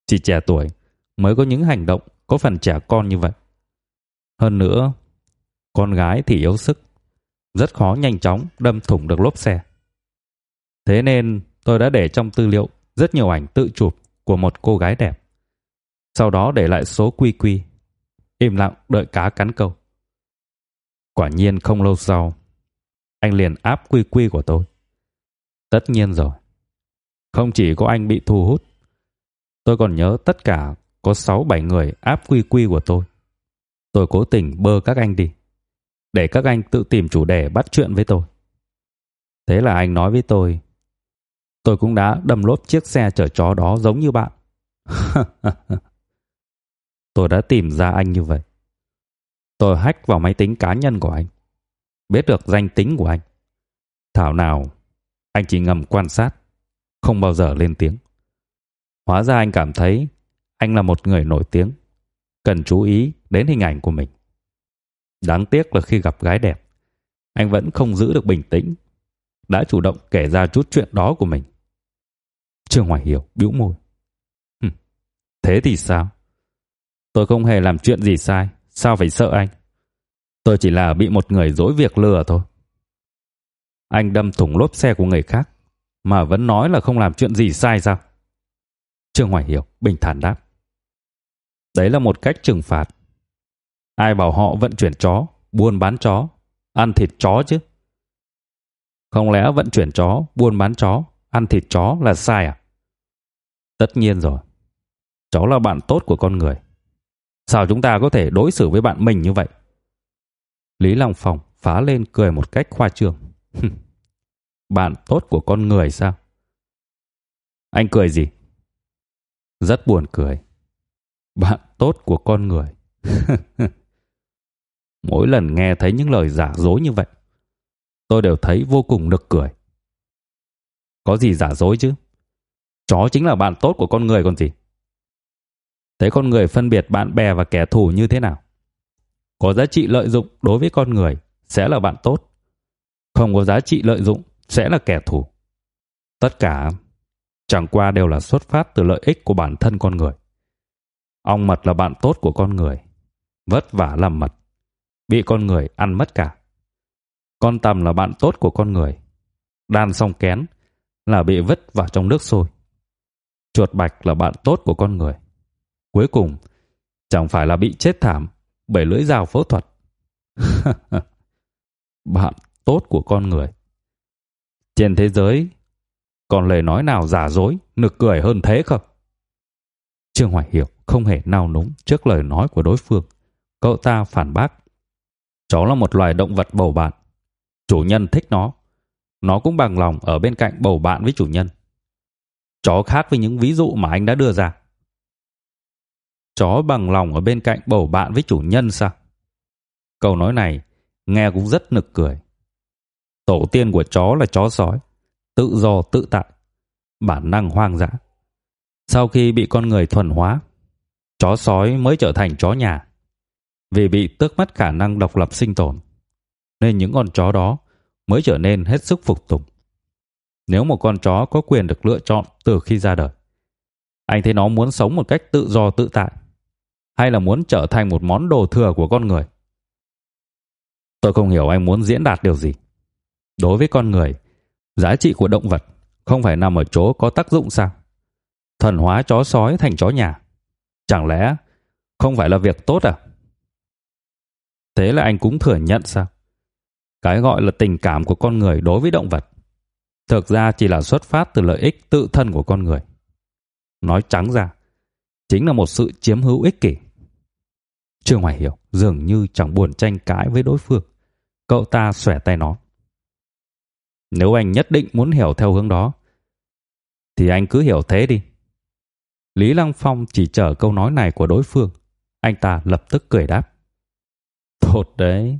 Chỉ trẻ tuổi mới có những hành động có phần trẻ con như vậy. Hơn nữa, con gái thì yếu sức, rất khó nhanh chóng đâm thủng được lốp xe. Thế nên tôi đã để trong tư liệu rất nhiều ảnh tự chụp của một cô gái đẹp. Sau đó để lại số quy quy, im lặng đợi cá cắn câu. Quả nhiên không lâu sau, anh liền áp quy quy của tôi. Tất nhiên rồi. Không chỉ có anh bị thu hút, tôi còn nhớ tất cả có 6-7 người áp quy quy của tôi. Tôi cố tình bơ các anh đi, để các anh tự tìm chủ đề bắt chuyện với tôi. Thế là anh nói với tôi, tôi cũng đã đâm lốp chiếc xe chở chó đó giống như bạn. tôi đã tìm ra anh như vậy. Tôi hack vào máy tính cá nhân của anh, biết được danh tính của anh. Thảo nào, anh chỉ ngầm quan sát, không bao giờ lên tiếng. Hóa ra anh cảm thấy anh là một người nổi tiếng, cần chú ý đến hình ảnh của mình. Đáng tiếc là khi gặp gái đẹp, anh vẫn không giữ được bình tĩnh, đã chủ động kể ra chút chuyện đó của mình. Trương Hoài Hiểu bĩu môi. Thế thì sao? Tôi không hề làm chuyện gì sai, sao phải sợ anh? Tôi chỉ là bị một người dối việc lừa thôi. Anh đâm thủng lốp xe của người khác, mà vẫn nói là không làm chuyện gì sai sao? Trương Hoài Hiểu bình thản đáp. Đấy là một cách trừng phạt. Ai bảo họ vận chuyển chó, buôn bán chó, ăn thịt chó chứ? Không lẽ vận chuyển chó, buôn bán chó, ăn thịt chó là sai à? Tất nhiên rồi. Chó là bạn tốt của con người. Sao chúng ta có thể đối xử với bạn mình như vậy? Lý Long Phong phá lên cười một cách khoa trương. bạn tốt của con người sao? Anh cười gì? Rất buồn cười. Bạn tốt của con người. Mỗi lần nghe thấy những lời giả dối như vậy, tôi đều thấy vô cùng nực cười. Có gì giả dối chứ? Chó chính là bạn tốt của con người còn gì. Thế con người phân biệt bạn bè và kẻ thù như thế nào? Có giá trị lợi dụng đối với con người sẽ là bạn tốt. Không có giá trị lợi dụng sẽ là kẻ thù. Tất cả chẳng qua đều là xuất phát từ lợi ích của bản thân con người. Ong mật là bạn tốt của con người. Vất vả làm mật. Bị con người ăn mất cả. Con tầm là bạn tốt của con người. Đan xong kén là bị vứt vào trong nước sôi. Chuột bạch là bạn tốt của con người. Cuối cùng, chẳng phải là bị chết thảm bởi lưỡi dao phẫu thuật. bạn tốt của con người. Trên thế giới, còn lời nói nào giả dối, nực cười hơn thế không? Trương Hoài Hiểu không hề nao núng trước lời nói của đối phương. Cậu ta phản bác. Chó là một loài động vật bầu bạn. Chủ nhân thích nó. Nó cũng bằng lòng ở bên cạnh bầu bạn với chủ nhân. Chó khác với những ví dụ mà anh đã đưa ra. Chó bằng lòng ở bên cạnh bầu bạn với chủ nhân sao? Câu nói này nghe cũng rất nực cười. Tổ tiên của chó là chó sói, tự do tự tại, bản năng hoang dã. Sau khi bị con người thuần hóa, chó sói mới trở thành chó nhà. Vì bị tước mất khả năng độc lập sinh tồn, nên những con chó đó mới trở nên hết sức phục tùng. Nếu một con chó có quyền được lựa chọn từ khi ra đời, anh thấy nó muốn sống một cách tự do tự tại, hay là muốn trở thành một món đồ thừa của con người? Tôi không hiểu anh muốn diễn đạt điều gì. Đối với con người, giá trị của động vật không phải nằm ở chỗ có tác dụng sao? Thần hóa chó sói thành chó nhà. Chẳng lẽ không phải là việc tốt à? Thế là anh cũng thừa nhận sao? Cái gọi là tình cảm của con người đối với động vật thực ra chỉ là xuất phát từ lợi ích tự thân của con người. Nói trắng ra, chính là một sự chiếm hữu ích kỷ. Trương Hoài Hiểu dường như chẳng buồn tranh cãi với đối phương. Cậu ta xòe tay nói. Nếu anh nhất định muốn hiểu theo hướng đó, thì anh cứ hiểu thế đi. Lý Lăng Phong chỉ chờ câu nói này của đối phương. Anh ta lập tức cười đáp. Tốt đấy.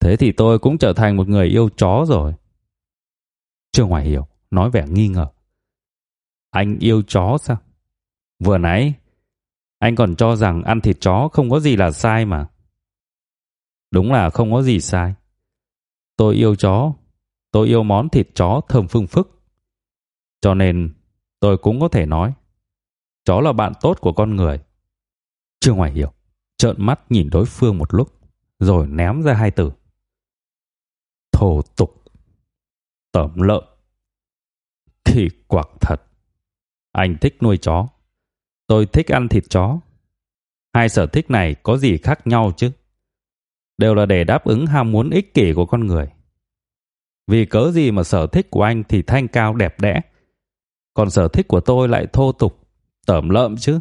Thế thì tôi cũng trở thành một người yêu chó rồi. Trương ngoài Hiểu nói vẻ nghi ngờ. Anh yêu chó sao? Vừa nãy, anh còn cho rằng ăn thịt chó không có gì là sai mà. Đúng là không có gì sai. Tôi yêu chó, tôi yêu món thịt chó thơm phương phức. Cho nên tôi cũng có thể nói, chó là bạn tốt của con người. Trương Hoài Hiểu trợn mắt nhìn đối phương một lúc, rồi ném ra hai từ. Thổ tục, tẩm lợn. Kỳ quặc thật. Anh thích nuôi chó. Tôi thích ăn thịt chó. Hai sở thích này có gì khác nhau chứ? Đều là để đáp ứng ham muốn ích kỷ của con người. Vì cớ gì mà sở thích của anh thì thanh cao đẹp đẽ, còn sở thích của tôi lại thô tục, tởm lợm chứ?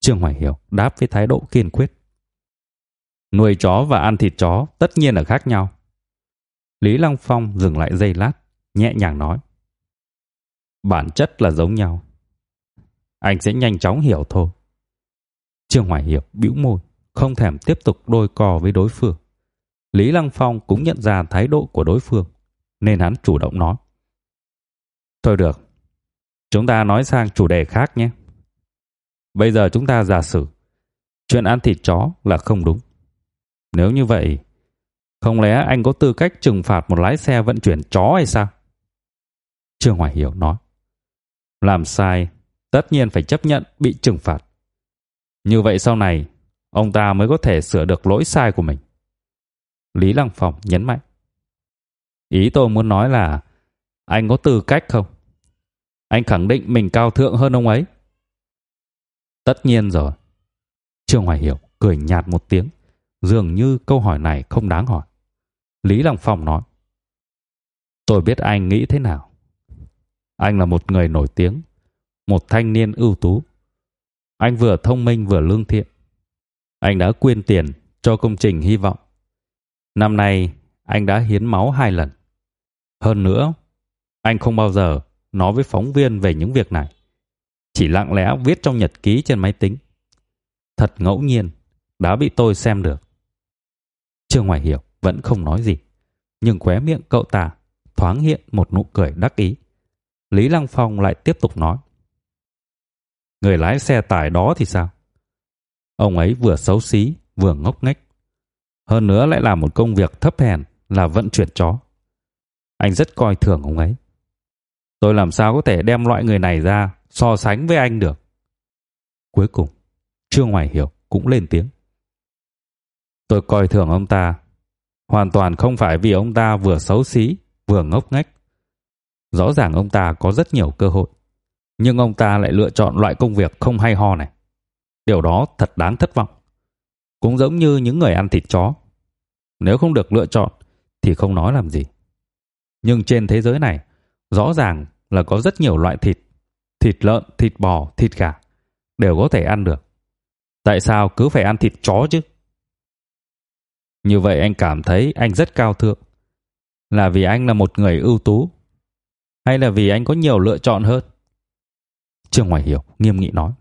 Trương Hoài Hiểu đáp với thái độ kiên quyết. Nuôi chó và ăn thịt chó tất nhiên là khác nhau. Lý Lăng Phong dừng lại giây lát, nhẹ nhàng nói. Bản chất là giống nhau. Anh sẽ nhanh chóng hiểu thôi. Trương Hoài Hiểu bĩu môi, không thèm tiếp tục đôi co với đối phương. Lý Lăng Phong cũng nhận ra thái độ của đối phương, nên hắn chủ động nói. Thôi được, chúng ta nói sang chủ đề khác nhé. Bây giờ chúng ta giả sử, chuyện ăn thịt chó là không đúng. Nếu như vậy, không lẽ anh có tư cách trừng phạt một lái xe vận chuyển chó hay sao? Trương Hoài Hiểu nói. Làm sai, tất nhiên phải chấp nhận bị trừng phạt. Như vậy sau này, ông ta mới có thể sửa được lỗi sai của mình. Lý Lăng Phong nhấn mạnh. Ý tôi muốn nói là anh có tư cách không? Anh khẳng định mình cao thượng hơn ông ấy. Tất nhiên rồi. Trương Hoài Hiểu cười nhạt một tiếng, dường như câu hỏi này không đáng hỏi. Lý Lăng Phong nói. Tôi biết anh nghĩ thế nào. Anh là một người nổi tiếng, một thanh niên ưu tú. Anh vừa thông minh vừa lương thiện. Anh đã quyên tiền cho công trình hy vọng. Năm nay, anh đã hiến máu hai lần. Hơn nữa, anh không bao giờ nói với phóng viên về những việc này. Chỉ lặng lẽ viết trong nhật ký trên máy tính. Thật ngẫu nhiên, đã bị tôi xem được. Trương Hoài Hiểu vẫn không nói gì, nhưng khóe miệng cậu ta thoáng hiện một nụ cười đắc ý. Lý Lăng Phong lại tiếp tục nói. Người lái xe tải đó thì sao? Ông ấy vừa xấu xí, vừa ngốc nghếch. Hơn nữa lại làm một công việc thấp hèn là vận chuyển chó. Anh rất coi thường ông ấy. Tôi làm sao có thể đem loại người này ra so sánh với anh được. Cuối cùng, Trương Hoài Hiểu cũng lên tiếng. Tôi coi thường ông ta Hoàn toàn không phải vì ông ta vừa xấu xí, vừa ngốc nghếch. Rõ ràng ông ta có rất nhiều cơ hội, nhưng ông ta lại lựa chọn loại công việc không hay ho này. Điều đó thật đáng thất vọng. Cũng giống như những người ăn thịt chó. Nếu không được lựa chọn thì không nói làm gì. Nhưng trên thế giới này, rõ ràng là có rất nhiều loại thịt. Thịt lợn, thịt bò, thịt gà đều có thể ăn được. Tại sao cứ phải ăn thịt chó chứ? Như vậy anh cảm thấy anh rất cao thượng. Là vì anh là một người ưu tú hay là vì anh có nhiều lựa chọn hơn? Trương Hoài Hiểu nghiêm nghị nói.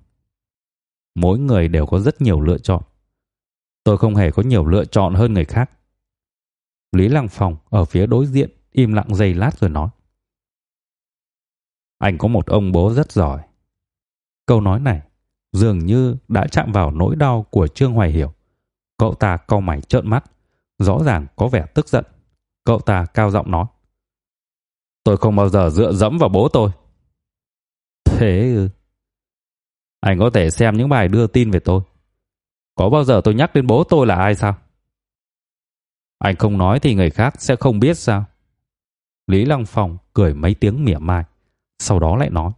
Mỗi người đều có rất nhiều lựa chọn. Tôi không hề có nhiều lựa chọn hơn người khác. Lý Lăng Phong ở phía đối diện im lặng giây lát rồi nói. Anh có một ông bố rất giỏi. Câu nói này dường như đã chạm vào nỗi đau của Trương Hoài Hiểu. Cậu ta cau mày trợn mắt, rõ ràng có vẻ tức giận. Cậu ta cao giọng nói. Tôi không bao giờ dựa dẫm vào bố tôi. Thế ư? Anh có thể xem những bài đưa tin về tôi. Có bao giờ tôi nhắc đến bố tôi là ai sao? Anh không nói thì người khác sẽ không biết sao? Lý Lăng Phong cười mấy tiếng mỉa mai, sau đó lại nói.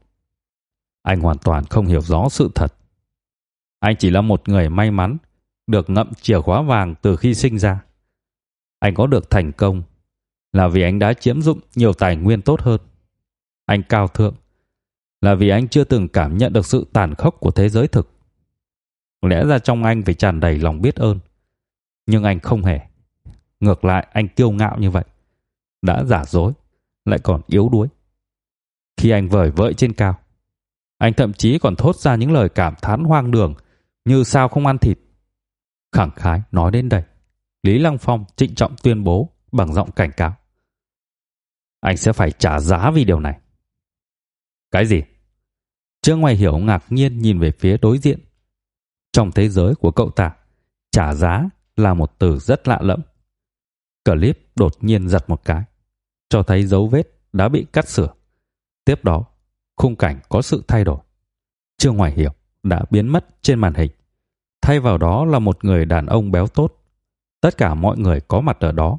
Anh hoàn toàn không hiểu rõ sự thật. Anh chỉ là một người may mắn được ngậm chìa khóa vàng từ khi sinh ra. Anh có được thành công là vì anh đã chiếm dụng nhiều tài nguyên tốt hơn. Anh cao thượng là vì anh chưa từng cảm nhận được sự tàn khốc của thế giới thực. Lẽ ra trong anh phải tràn đầy lòng biết ơn. Nhưng anh không hề. Ngược lại anh kiêu ngạo như vậy. Đã giả dối, lại còn yếu đuối. Khi anh vời vợi trên cao, anh thậm chí còn thốt ra những lời cảm thán hoang đường như sao không ăn thịt. Khẳng khái nói đến đây, Lý Lăng Phong trịnh trọng tuyên bố bằng giọng cảnh cáo. Anh sẽ phải trả giá vì điều này. Cái gì? Trương Hoài Hiểu ngạc nhiên nhìn về phía đối diện. Trong thế giới của cậu ta, trả giá là một từ rất lạ lẫm. Clip đột nhiên giật một cái, cho thấy dấu vết đã bị cắt sửa. Tiếp đó, khung cảnh có sự thay đổi. Trương Hoài Hiểu đã biến mất trên màn hình. Thay vào đó là một người đàn ông béo tốt. Tất cả mọi người có mặt ở đó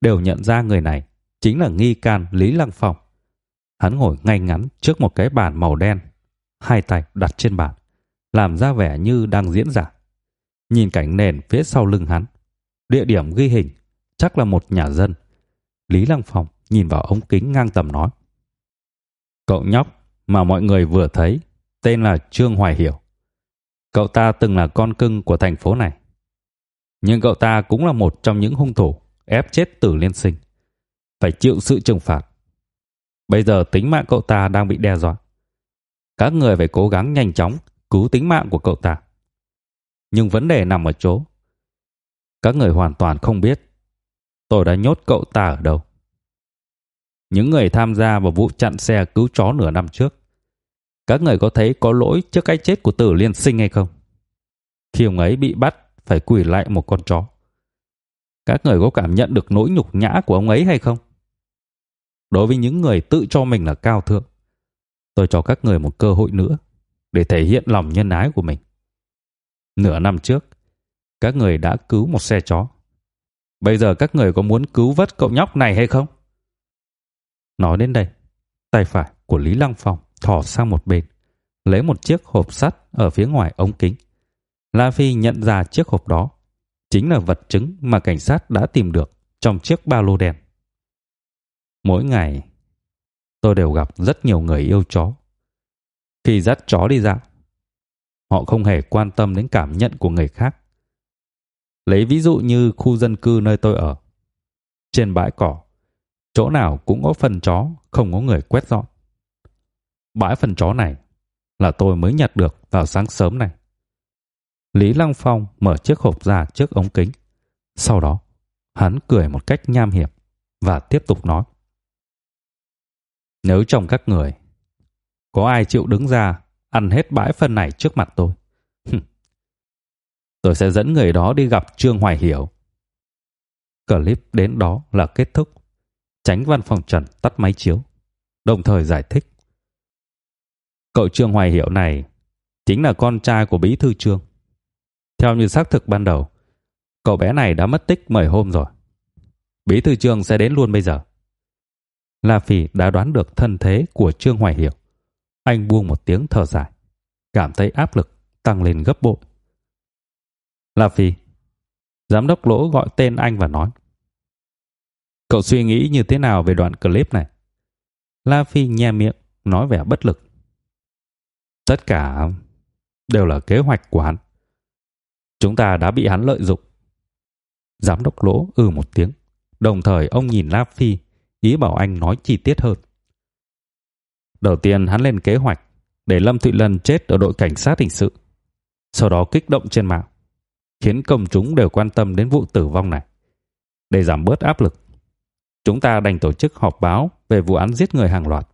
đều nhận ra người này chính là nghi can Lý Lăng Phong. Hắn ngồi ngay ngắn trước một cái bàn màu đen, hai tay đặt trên bàn, làm ra vẻ như đang diễn giả. Nhìn cảnh nền phía sau lưng hắn, địa điểm ghi hình chắc là một nhà dân. Lý Lăng Phong nhìn vào ống kính ngang tầm nói: "Cậu nhóc mà mọi người vừa thấy, tên là Trương Hoài Hiểu. Cậu ta từng là con cưng của thành phố này. Nhưng cậu ta cũng là một trong những hung thủ ép chết Tử Liên Sinh, phải chịu sự trừng phạt. Bây giờ tính mạng cậu ta đang bị đe dọa. Các người phải cố gắng nhanh chóng cứu tính mạng của cậu ta. Nhưng vấn đề nằm ở chỗ các người hoàn toàn không biết tôi đã nhốt cậu ta ở đâu. Những người tham gia vào vụ chặn xe cứu chó nửa năm trước, các người có thấy có lỗi trước cái chết của Tử Liên Sinh hay không? Khi ông ấy bị bắt phải quỳ lại một con chó. Các người có cảm nhận được nỗi nhục nhã của ông ấy hay không? Đối với những người tự cho mình là cao thượng, tôi cho các người một cơ hội nữa để thể hiện lòng nhân ái của mình. Nửa năm trước, các người đã cứu một xe chó. Bây giờ các người có muốn cứu vớt cậu nhóc này hay không? Nói đến đây, tay phải của Lý Lăng Phong thò sang một bên, lấy một chiếc hộp sắt ở phía ngoài ống kính. La Phi nhận ra chiếc hộp đó chính là vật chứng mà cảnh sát đã tìm được trong chiếc ba lô đen. Mỗi ngày, tôi đều gặp rất nhiều người yêu chó. Khi dắt chó đi dạo, họ không hề quan tâm đến cảm nhận của người khác. Lấy ví dụ như khu dân cư nơi tôi ở. Trên bãi cỏ, chỗ nào cũng có phần chó không có người quét dọn. Bãi phần chó này là tôi mới nhặt được vào sáng sớm này. Lý Lăng Phong mở chiếc hộp ra trước ống kính. Sau đó, hắn cười một cách nham hiểm và tiếp tục nói. Nếu trong các người có ai chịu đứng ra ăn hết bãi phân này trước mặt tôi, tôi sẽ dẫn người đó đi gặp Trương Hoài Hiểu. Clip đến đó là kết thúc. Tránh văn phòng Trần tắt máy chiếu, đồng thời giải thích. Cậu Trương Hoài Hiểu này chính là con trai của bí thư Trương. Theo như xác thực ban đầu, cậu bé này đã mất tích mười hôm rồi. Bí thư Trương sẽ đến luôn bây giờ. La Phi đã đoán được thân thế của Trương Hoài Hiểu. Anh buông một tiếng thở dài, cảm thấy áp lực tăng lên gấp bội. La Phi, giám đốc lỗ gọi tên anh và nói. Cậu suy nghĩ như thế nào về đoạn clip này? La Phi nhe miệng, nói vẻ bất lực. Tất cả đều là kế hoạch của hắn. Chúng ta đã bị hắn lợi dụng. Giám đốc lỗ ư ừ một tiếng. Đồng thời ông nhìn La Phi, ý bảo anh nói chi tiết hơn. Đầu tiên hắn lên kế hoạch để Lâm Thụy Lân chết ở đội cảnh sát hình sự. Sau đó kích động trên mạng, khiến công chúng đều quan tâm đến vụ tử vong này. Để giảm bớt áp lực, chúng ta đành tổ chức họp báo về vụ án giết người hàng loạt.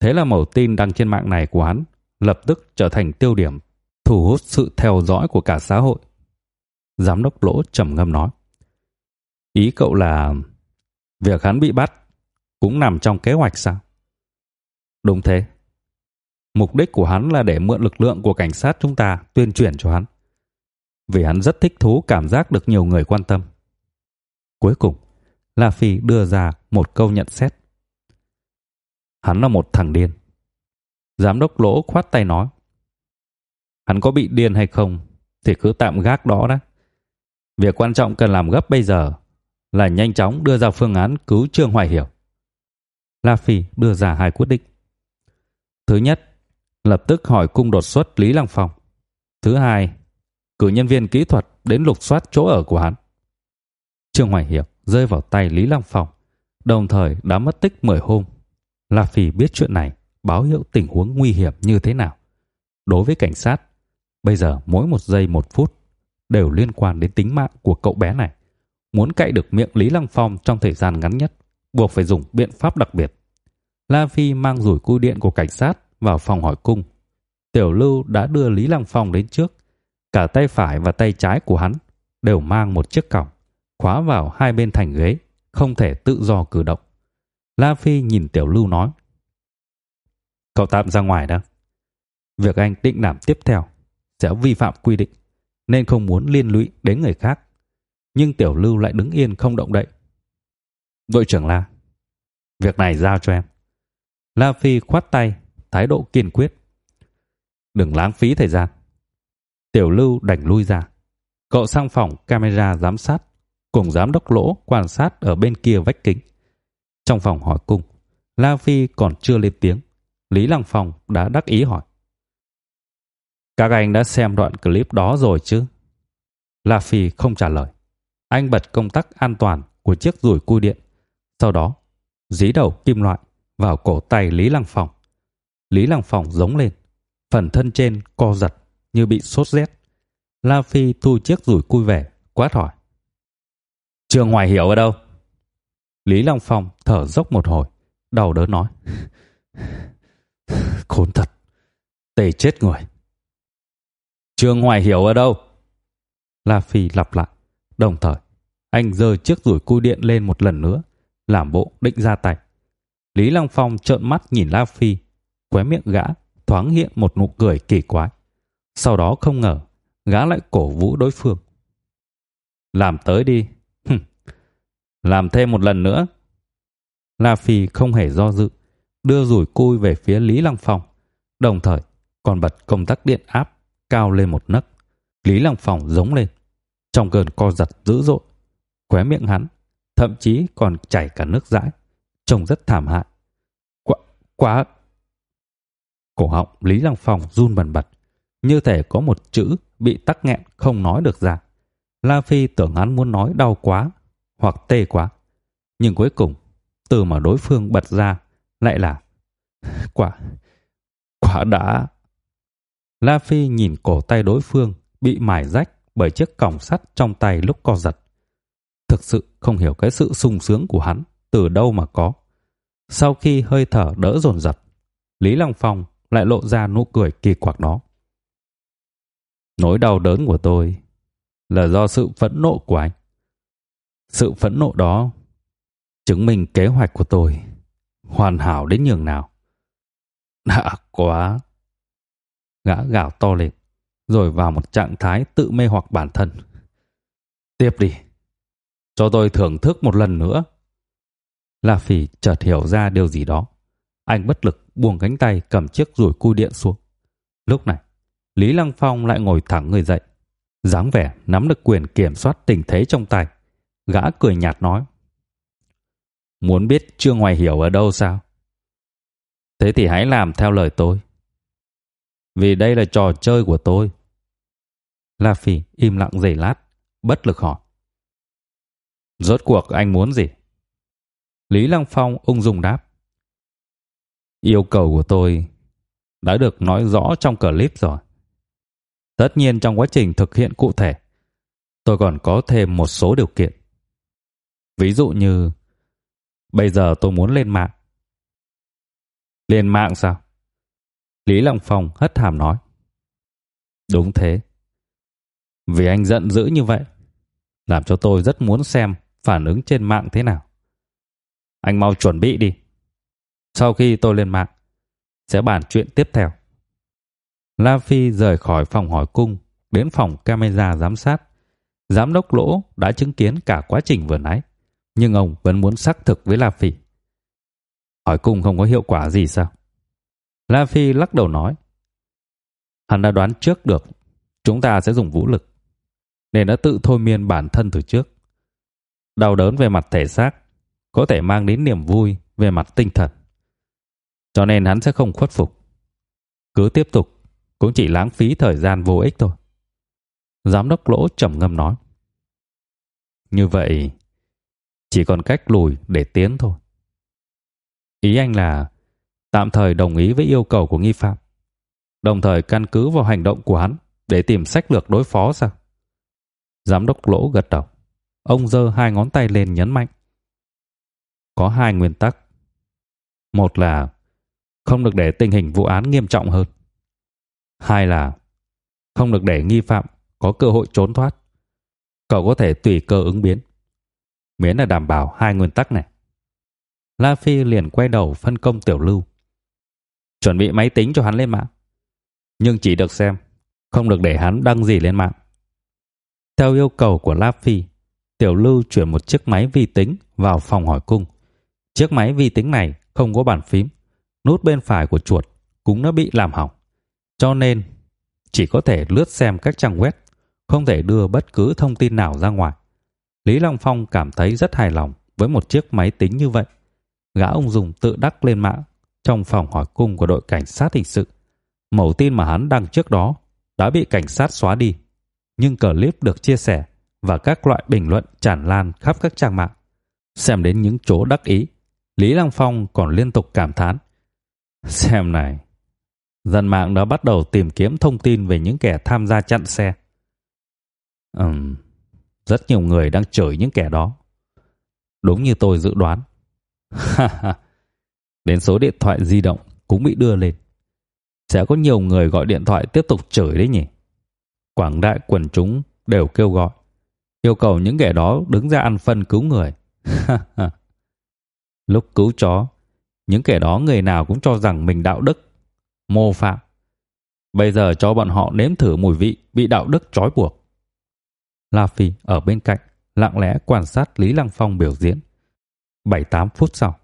Thế là mẩu tin đăng trên mạng này của hắn lập tức trở thành tiêu điểm, thu hút sự theo dõi của cả xã hội. Giám đốc Lỗ trầm ngâm nói. Ý cậu là việc hắn bị bắt cũng nằm trong kế hoạch sao? Đúng thế. Mục đích của hắn là để mượn lực lượng của cảnh sát chúng ta tuyên truyền cho hắn. Vì hắn rất thích thú cảm giác được nhiều người quan tâm. Cuối cùng, La Phi đưa ra một câu nhận xét. Hắn là một thằng điên. Giám đốc lỗ khoát tay nói. Hắn có bị điên hay không thì cứ tạm gác đó đã. Việc quan trọng cần làm gấp bây giờ là nhanh chóng đưa ra phương án cứu Trương Hoài Hiểu. La Phi đưa ra hai quyết định. Thứ nhất, lập tức hỏi cung đột xuất Lý Lăng Phong. Thứ hai, cử nhân viên kỹ thuật đến lục soát chỗ ở của hắn. Trương Hoài Hiểu rơi vào tay Lý Long Phong, đồng thời đã mất tích 10 hôm. La Phi biết chuyện này báo hiệu tình huống nguy hiểm như thế nào. Đối với cảnh sát, bây giờ mỗi một giây một phút đều liên quan đến tính mạng của cậu bé này. Muốn cậy được miệng Lý Lăng Phong trong thời gian ngắn nhất, buộc phải dùng biện pháp đặc biệt. La Phi mang rủi cui điện của cảnh sát vào phòng hỏi cung. Tiểu Lưu đã đưa Lý Lăng Phong đến trước. Cả tay phải và tay trái của hắn đều mang một chiếc còng, khóa vào hai bên thành ghế, không thể tự do cử động. La Phi nhìn Tiểu Lưu nói. Cậu tạm ra ngoài đã. Việc anh định làm tiếp theo sẽ vi phạm quy định, nên không muốn liên lụy đến người khác. Nhưng Tiểu Lưu lại đứng yên không động đậy. Đội trưởng La, việc này giao cho em. La Phi khoát tay, thái độ kiên quyết. Đừng lãng phí thời gian. Tiểu Lưu đành lui ra. Cậu sang phòng camera giám sát, cùng giám đốc lỗ quan sát ở bên kia vách kính. Trong phòng hỏi cung, La Phi còn chưa lên tiếng. Lý Lăng Phong đã đắc ý hỏi. Các anh đã xem đoạn clip đó rồi chứ? La Phi không trả lời. Anh bật công tắc an toàn của chiếc rủi cui điện. Sau đó, dí đầu kim loại vào cổ tay Lý Lăng Phong. Lý Lăng Phong giống lên. Phần thân trên co giật như bị sốt rét. La Phi thu chiếc rủi cui về, quát hỏi chưa Hoài Hiểu ở đâu? Lý Long Phong thở dốc một hồi, đầu đớn nói. Khốn thật. Tề chết người. Trương Hoài Hiểu ở đâu? La Phi lặp lại. Đồng thời, anh giơ chiếc rủi cui điện lên một lần nữa, làm bộ định ra tay. Lý Long Phong trợn mắt nhìn La Phi, khóe miệng gã thoáng hiện một nụ cười kỳ quái. Sau đó không ngờ, gã lại cổ vũ đối phương. Làm tới đi. Làm thêm một lần nữa. La Phi không hề do dự, đưa rủi cui về phía Lý Lăng Phong, đồng thời còn bật công tắc điện áp cao lên một nấc. Lý Lăng Phong giống lên, trong cơn co giật dữ dội, khóe miệng hắn thậm chí còn chảy cả nước dãi, trông rất thảm hại. Quá, quá... Cổ họng Lý Lăng Phong run bần bật, như thể có một chữ bị tắc nghẹn không nói được ra. La Phi tưởng hắn muốn nói đau quá hoặc tê quá, nhưng cuối cùng từ mà đối phương bật ra lại là quả quả đã La Phi nhìn cổ tay đối phương bị mài rách bởi chiếc còng sắt trong tay lúc co giật. Thực sự không hiểu cái sự sung sướng của hắn từ đâu mà có. Sau khi hơi thở đỡ dồn dập, Lý Long Phong lại lộ ra nụ cười kỳ quặc đó. Nỗi đau đớn của tôi là do sự phẫn nộ của anh. Sự phẫn nộ đó chứng minh kế hoạch của tôi hoàn hảo đến nhường nào. Đã quá. Gã gào to lên, rồi vào một trạng thái tự mê hoặc bản thân. Tiếp đi. Cho tôi thưởng thức một lần nữa. La Phỉ chợt hiểu ra điều gì đó. Anh bất lực buông cánh tay cầm chiếc rủi cui điện xuống. Lúc này, Lý Lăng Phong lại ngồi thẳng người dậy. dáng vẻ nắm được quyền kiểm soát tình thế trong tay. Gã cười nhạt nói. Muốn biết Trương Hoài Hiểu ở đâu sao? Thế thì hãy làm theo lời tôi. Vì đây là trò chơi của tôi. La Phi im lặng giây lát, bất lực hỏi. Rốt cuộc anh muốn gì? Lý Lăng Phong ung dung đáp. Yêu cầu của tôi đã được nói rõ trong clip rồi. Tất nhiên trong quá trình thực hiện cụ thể, tôi còn có thêm một số điều kiện. Ví dụ như bây giờ tôi muốn lên mạng. Lên mạng sao? Lý Lăng Phong hất hàm nói. Đúng thế. Vì anh giận dữ như vậy, làm cho tôi rất muốn xem phản ứng trên mạng thế nào. Anh mau chuẩn bị đi. Sau khi tôi lên mạng, sẽ bàn chuyện tiếp theo. La Phi rời khỏi phòng hỏi cung, đến phòng camera giám sát. Giám đốc Lỗ đã chứng kiến cả quá trình vừa nãy, nhưng ông vẫn muốn xác thực với La Phi. Hỏi cung không có hiệu quả gì sao? La Phi lắc đầu nói. Hắn đã đoán trước được chúng ta sẽ dùng vũ lực, nên đã tự thôi miên bản thân từ trước. Đau đớn về mặt thể xác có thể mang đến niềm vui về mặt tinh thần. Cho nên hắn sẽ không khuất phục. Cứ tiếp tục cũng chỉ lãng phí thời gian vô ích thôi. Giám đốc Lỗ trầm ngâm nói. Như vậy, chỉ còn cách lùi để tiến thôi. Ý anh là tạm thời đồng ý với yêu cầu của nghi phạm, đồng thời căn cứ vào hành động của hắn để tìm sách lược đối phó sao? Giám đốc Lỗ gật đầu. Ông giơ hai ngón tay lên nhấn mạnh. Có hai nguyên tắc. Một là không được để tình hình vụ án nghiêm trọng hơn. Hai là không được để nghi phạm có cơ hội trốn thoát. Cậu có thể tùy cơ ứng biến. Miễn là đảm bảo hai nguyên tắc này. La Phi liền quay đầu phân công Tiểu Lưu. Chuẩn bị máy tính cho hắn lên mạng. Nhưng chỉ được xem, không được để hắn đăng gì lên mạng. Theo yêu cầu của La Phi, Tiểu Lưu chuyển một chiếc máy vi tính vào phòng hỏi cung. Chiếc máy vi tính này không có bàn phím, nút bên phải của chuột cũng đã bị làm hỏng. Cho nên chỉ có thể lướt xem các trang web, không thể đưa bất cứ thông tin nào ra ngoài. Lý Long Phong cảm thấy rất hài lòng với một chiếc máy tính như vậy. Gã ông dùng tự đắc lên mạng trong phòng hỏi cung của đội cảnh sát hình sự. Mẫu tin mà hắn đăng trước đó đã bị cảnh sát xóa đi, nhưng clip được chia sẻ và các loại bình luận tràn lan khắp các trang mạng. Xem đến những chỗ đắc ý, Lý Lăng Phong còn liên tục cảm thán. Xem này, dân mạng đã bắt đầu tìm kiếm thông tin về những kẻ tham gia chặn xe. Ừm, rất nhiều người đang chửi những kẻ đó. Đúng như tôi dự đoán. Đến số điện thoại di động cũng bị đưa lên. Sẽ có nhiều người gọi điện thoại tiếp tục chửi đấy nhỉ. Quảng đại quần chúng đều kêu gọi. Yêu cầu những kẻ đó đứng ra ăn phân cứu người. Lúc cứu chó, những kẻ đó người nào cũng cho rằng mình đạo đức, mô phạm. Bây giờ cho bọn họ nếm thử mùi vị bị đạo đức trói buộc. La Phi ở bên cạnh, lặng lẽ quan sát Lý Lăng Phong biểu diễn. 7-8 phút sau,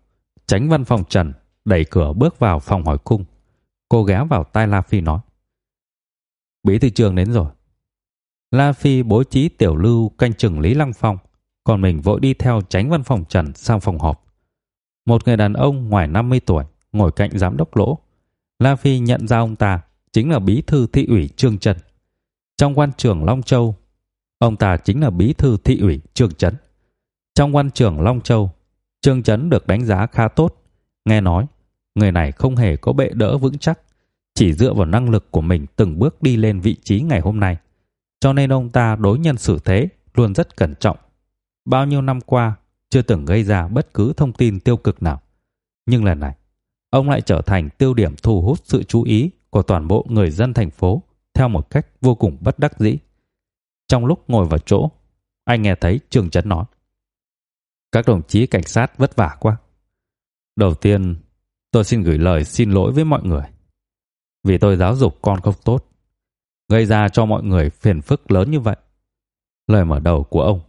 tránh văn phòng Trần đẩy cửa bước vào phòng hỏi cung. Cô ghé vào tai La Phi nói. Bí thư trường đến rồi. La Phi bố trí tiểu lưu canh chừng Lý Lăng Phong, còn mình vội đi theo tránh văn phòng Trần sang phòng họp. Một người đàn ông ngoài 50 tuổi ngồi cạnh giám đốc lỗ. La Phi nhận ra ông ta chính là bí thư thị ủy Trương Trần. Trong quan trường Long Châu, ông ta chính là bí thư thị ủy Trương Trấn. Trong quan trường Long Châu, Trương Trấn được đánh giá khá tốt. Nghe nói, người này không hề có bệ đỡ vững chắc, chỉ dựa vào năng lực của mình từng bước đi lên vị trí ngày hôm nay. Cho nên ông ta đối nhân xử thế luôn rất cẩn trọng. Bao nhiêu năm qua, chưa từng gây ra bất cứ thông tin tiêu cực nào. Nhưng lần này, ông lại trở thành tiêu điểm thu hút sự chú ý của toàn bộ người dân thành phố theo một cách vô cùng bất đắc dĩ. Trong lúc ngồi vào chỗ, anh nghe thấy Trương Chấn nói: "Các đồng chí cảnh sát vất vả quá. Đầu tiên, tôi xin gửi lời xin lỗi với mọi người. Vì tôi giáo dục con không tốt, gây ra cho mọi người phiền phức lớn như vậy." Lời mở đầu của ông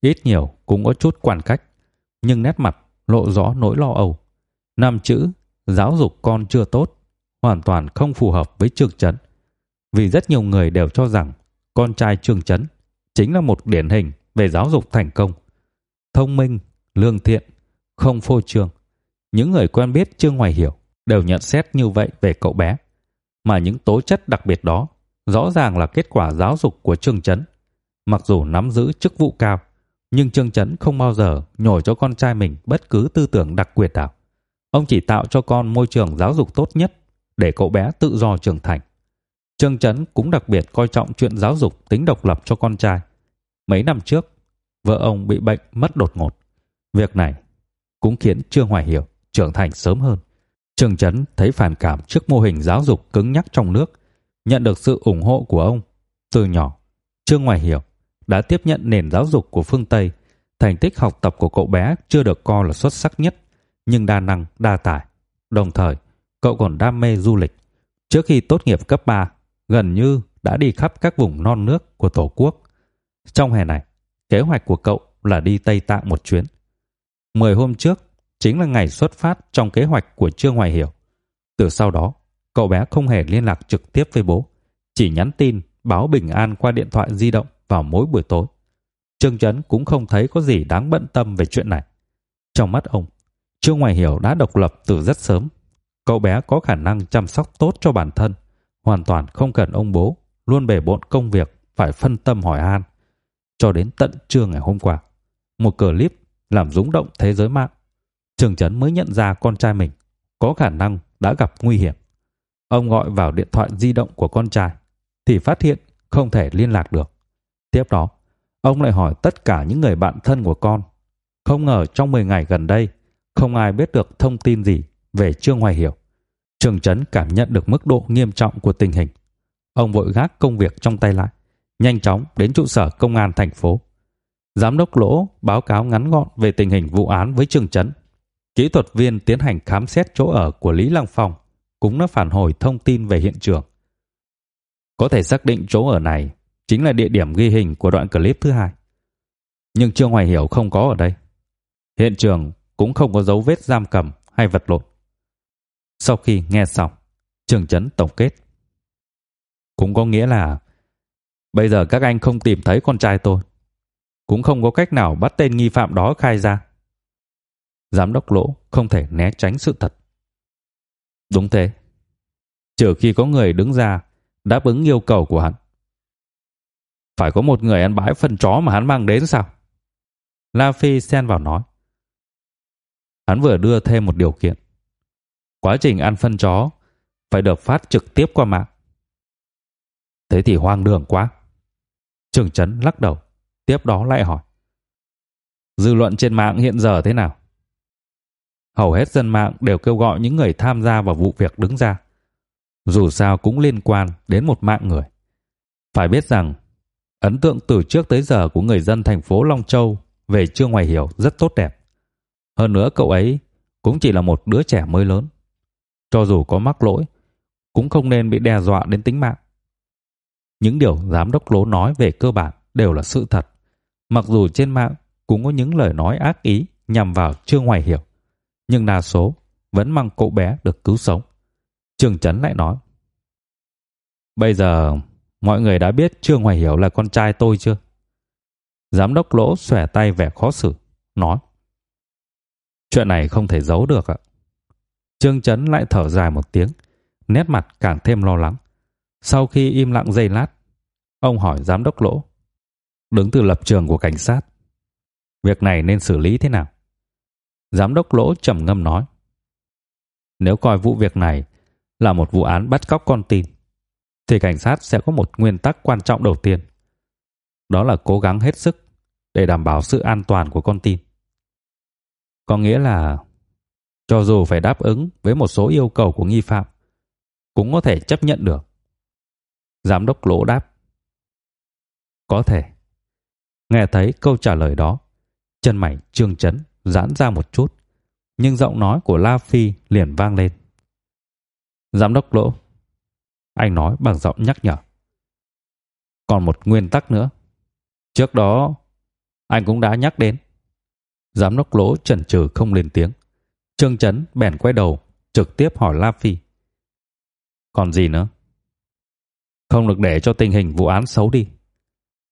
ít nhiều cũng có chút quan cách, nhưng nét mặt lộ rõ nỗi lo âu. Năm chữ giáo dục con chưa tốt hoàn toàn không phù hợp với Trương Chấn. Vì rất nhiều người đều cho rằng con trai Trương Chấn chính là một điển hình về giáo dục thành công. Thông minh, lương thiện, không phô trương. Những người quen biết Trương Hoài Hiểu đều nhận xét như vậy về cậu bé. Mà những tố chất đặc biệt đó rõ ràng là kết quả giáo dục của Trương Chấn. Mặc dù nắm giữ chức vụ cao, nhưng Trương Chấn không bao giờ nhồi cho con trai mình bất cứ tư tưởng đặc quyền nào. Ông chỉ tạo cho con môi trường giáo dục tốt nhất để cậu bé tự do trưởng thành. Trương Chấn cũng đặc biệt coi trọng chuyện giáo dục tính độc lập cho con trai. Mấy năm trước, vợ ông bị bệnh mất đột ngột. Việc này cũng khiến Trương Hoài Hiểu trưởng thành sớm hơn. Trương Chấn thấy phản cảm trước mô hình giáo dục cứng nhắc trong nước, nhận được sự ủng hộ của ông. Từ nhỏ, Trương Hoài Hiểu đã tiếp nhận nền giáo dục của phương Tây. Thành tích học tập của cậu bé chưa được coi là xuất sắc nhất, nhưng đa năng, đa tài. Đồng thời, cậu còn đam mê du lịch. Trước khi tốt nghiệp cấp 3, gần như đã đi khắp các vùng non nước của Tổ quốc. Trong hè này, kế hoạch của cậu là đi Tây Tạng một chuyến. Mười hôm trước chính là ngày xuất phát trong kế hoạch của Trương Hoài Hiểu. Từ sau đó, cậu bé không hề liên lạc trực tiếp với bố, chỉ nhắn tin báo bình an qua điện thoại di động vào mỗi buổi tối. Trương Chấn cũng không thấy có gì đáng bận tâm về chuyện này. Trong mắt ông, Trương Hoài Hiểu đã độc lập từ rất sớm. Cậu bé có khả năng chăm sóc tốt cho bản thân, hoàn toàn không cần ông bố luôn bề bộn công việc phải phân tâm hỏi han. Cho đến tận trưa ngày hôm qua, một clip làm rúng động thế giới mạng. Trương Chấn mới nhận ra con trai mình có khả năng đã gặp nguy hiểm. Ông gọi vào điện thoại di động của con trai thì phát hiện không thể liên lạc được. Tiếp đó, ông lại hỏi tất cả những người bạn thân của con. Không ngờ trong 10 ngày gần đây, không ai biết được thông tin gì về Trương Hoài Hiểu. Trường Trấn cảm nhận được mức độ nghiêm trọng của tình hình. Ông vội gác công việc trong tay lại, nhanh chóng đến trụ sở công an thành phố. Giám đốc Lỗ báo cáo ngắn gọn về tình hình vụ án với Trường Trấn. Kỹ thuật viên tiến hành khám xét chỗ ở của Lý Lăng Phong cũng đã phản hồi thông tin về hiện trường. Có thể xác định chỗ ở này chính là địa điểm ghi hình của đoạn clip thứ hai. Nhưng Trương Hoài Hiểu không có ở đây. Hiện trường cũng không có dấu vết giam cầm hay vật lộn. Sau khi nghe xong, Trương Chấn tổng kết. Cũng có nghĩa là bây giờ các anh không tìm thấy con trai tôi, cũng không có cách nào bắt tên nghi phạm đó khai ra. Giám đốc Lỗ không thể né tránh sự thật. Đúng thế. Trừ khi có người đứng ra đáp ứng yêu cầu của hắn. Phải có một người ăn bãi phân chó mà hắn mang đến sao? La Phi xen vào nói. Hắn vừa đưa thêm một điều kiện. Quá trình ăn phân chó phải được phát trực tiếp qua mạng. Thế thì hoang đường quá. Trường Trấn lắc đầu, tiếp đó lại hỏi. Dư luận trên mạng hiện giờ thế nào? Hầu hết dân mạng đều kêu gọi những người tham gia vào vụ việc đứng ra. Dù sao cũng liên quan đến một mạng người. Phải biết rằng, ấn tượng từ trước tới giờ của người dân thành phố Long Châu về Trương Hoài Hiểu rất tốt đẹp. Hơn nữa cậu ấy cũng chỉ là một đứa trẻ mới lớn. Cho dù có mắc lỗi, cũng không nên bị đe dọa đến tính mạng. Những điều giám đốc lỗ nói về cơ bản đều là sự thật. Mặc dù trên mạng cũng có những lời nói ác ý nhằm vào Trương Hoài Hiểu, nhưng đa số vẫn mong cậu bé được cứu sống. Trương Chấn lại nói. Bây giờ mọi người đã biết Trương Hoài Hiểu là con trai tôi chưa? Giám đốc lỗ xòe tay vẻ khó xử, nói. Chuyện này không thể giấu được ạ. Trương Chấn lại thở dài một tiếng, nét mặt càng thêm lo lắng. Sau khi im lặng giây lát, ông hỏi giám đốc lỗ. Đứng từ lập trường của cảnh sát, việc này nên xử lý thế nào? Giám đốc lỗ trầm ngâm nói. Nếu coi vụ việc này là một vụ án bắt cóc con tin, thì cảnh sát sẽ có một nguyên tắc quan trọng đầu tiên. Đó là cố gắng hết sức để đảm bảo sự an toàn của con tin. Có nghĩa là cho dù phải đáp ứng với một số yêu cầu của nghi phạm, cũng có thể chấp nhận được. Giám đốc lỗ đáp. Có thể. Nghe thấy câu trả lời đó, chân mày trương chấn giãn ra một chút, nhưng giọng nói của La Phi liền vang lên. Giám đốc lỗ, anh nói bằng giọng nhắc nhở. Còn một nguyên tắc nữa. Trước đó, Anh cũng đã nhắc đến. Giám đốc lỗ chần chừ không lên tiếng. Trương Chấn bèn quay đầu, trực tiếp hỏi La Phi. Còn gì nữa? Không được để cho tình hình vụ án xấu đi.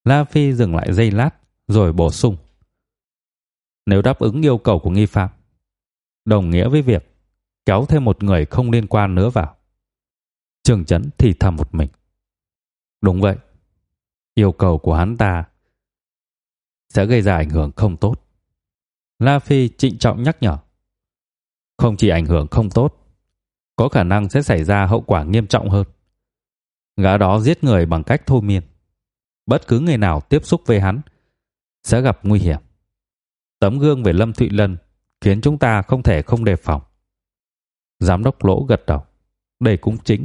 La Phi dừng lại giây lát, rồi bổ sung. Nếu đáp ứng yêu cầu của nghi phạm, đồng nghĩa với việc kéo thêm một người không liên quan nữa vào. Trương Chấn thì thầm một mình. Đúng vậy. Yêu cầu của hắn ta sẽ gây ra ảnh hưởng không tốt. La Phi trịnh trọng nhắc nhở. Không chỉ ảnh hưởng không tốt, có khả năng sẽ xảy ra hậu quả nghiêm trọng hơn. Gã đó giết người bằng cách thôi miên. Bất cứ người nào tiếp xúc với hắn sẽ gặp nguy hiểm. Tấm gương về Lâm Thụy Lân khiến chúng ta không thể không đề phòng. Giám đốc Lỗ gật đầu. Đây cũng chính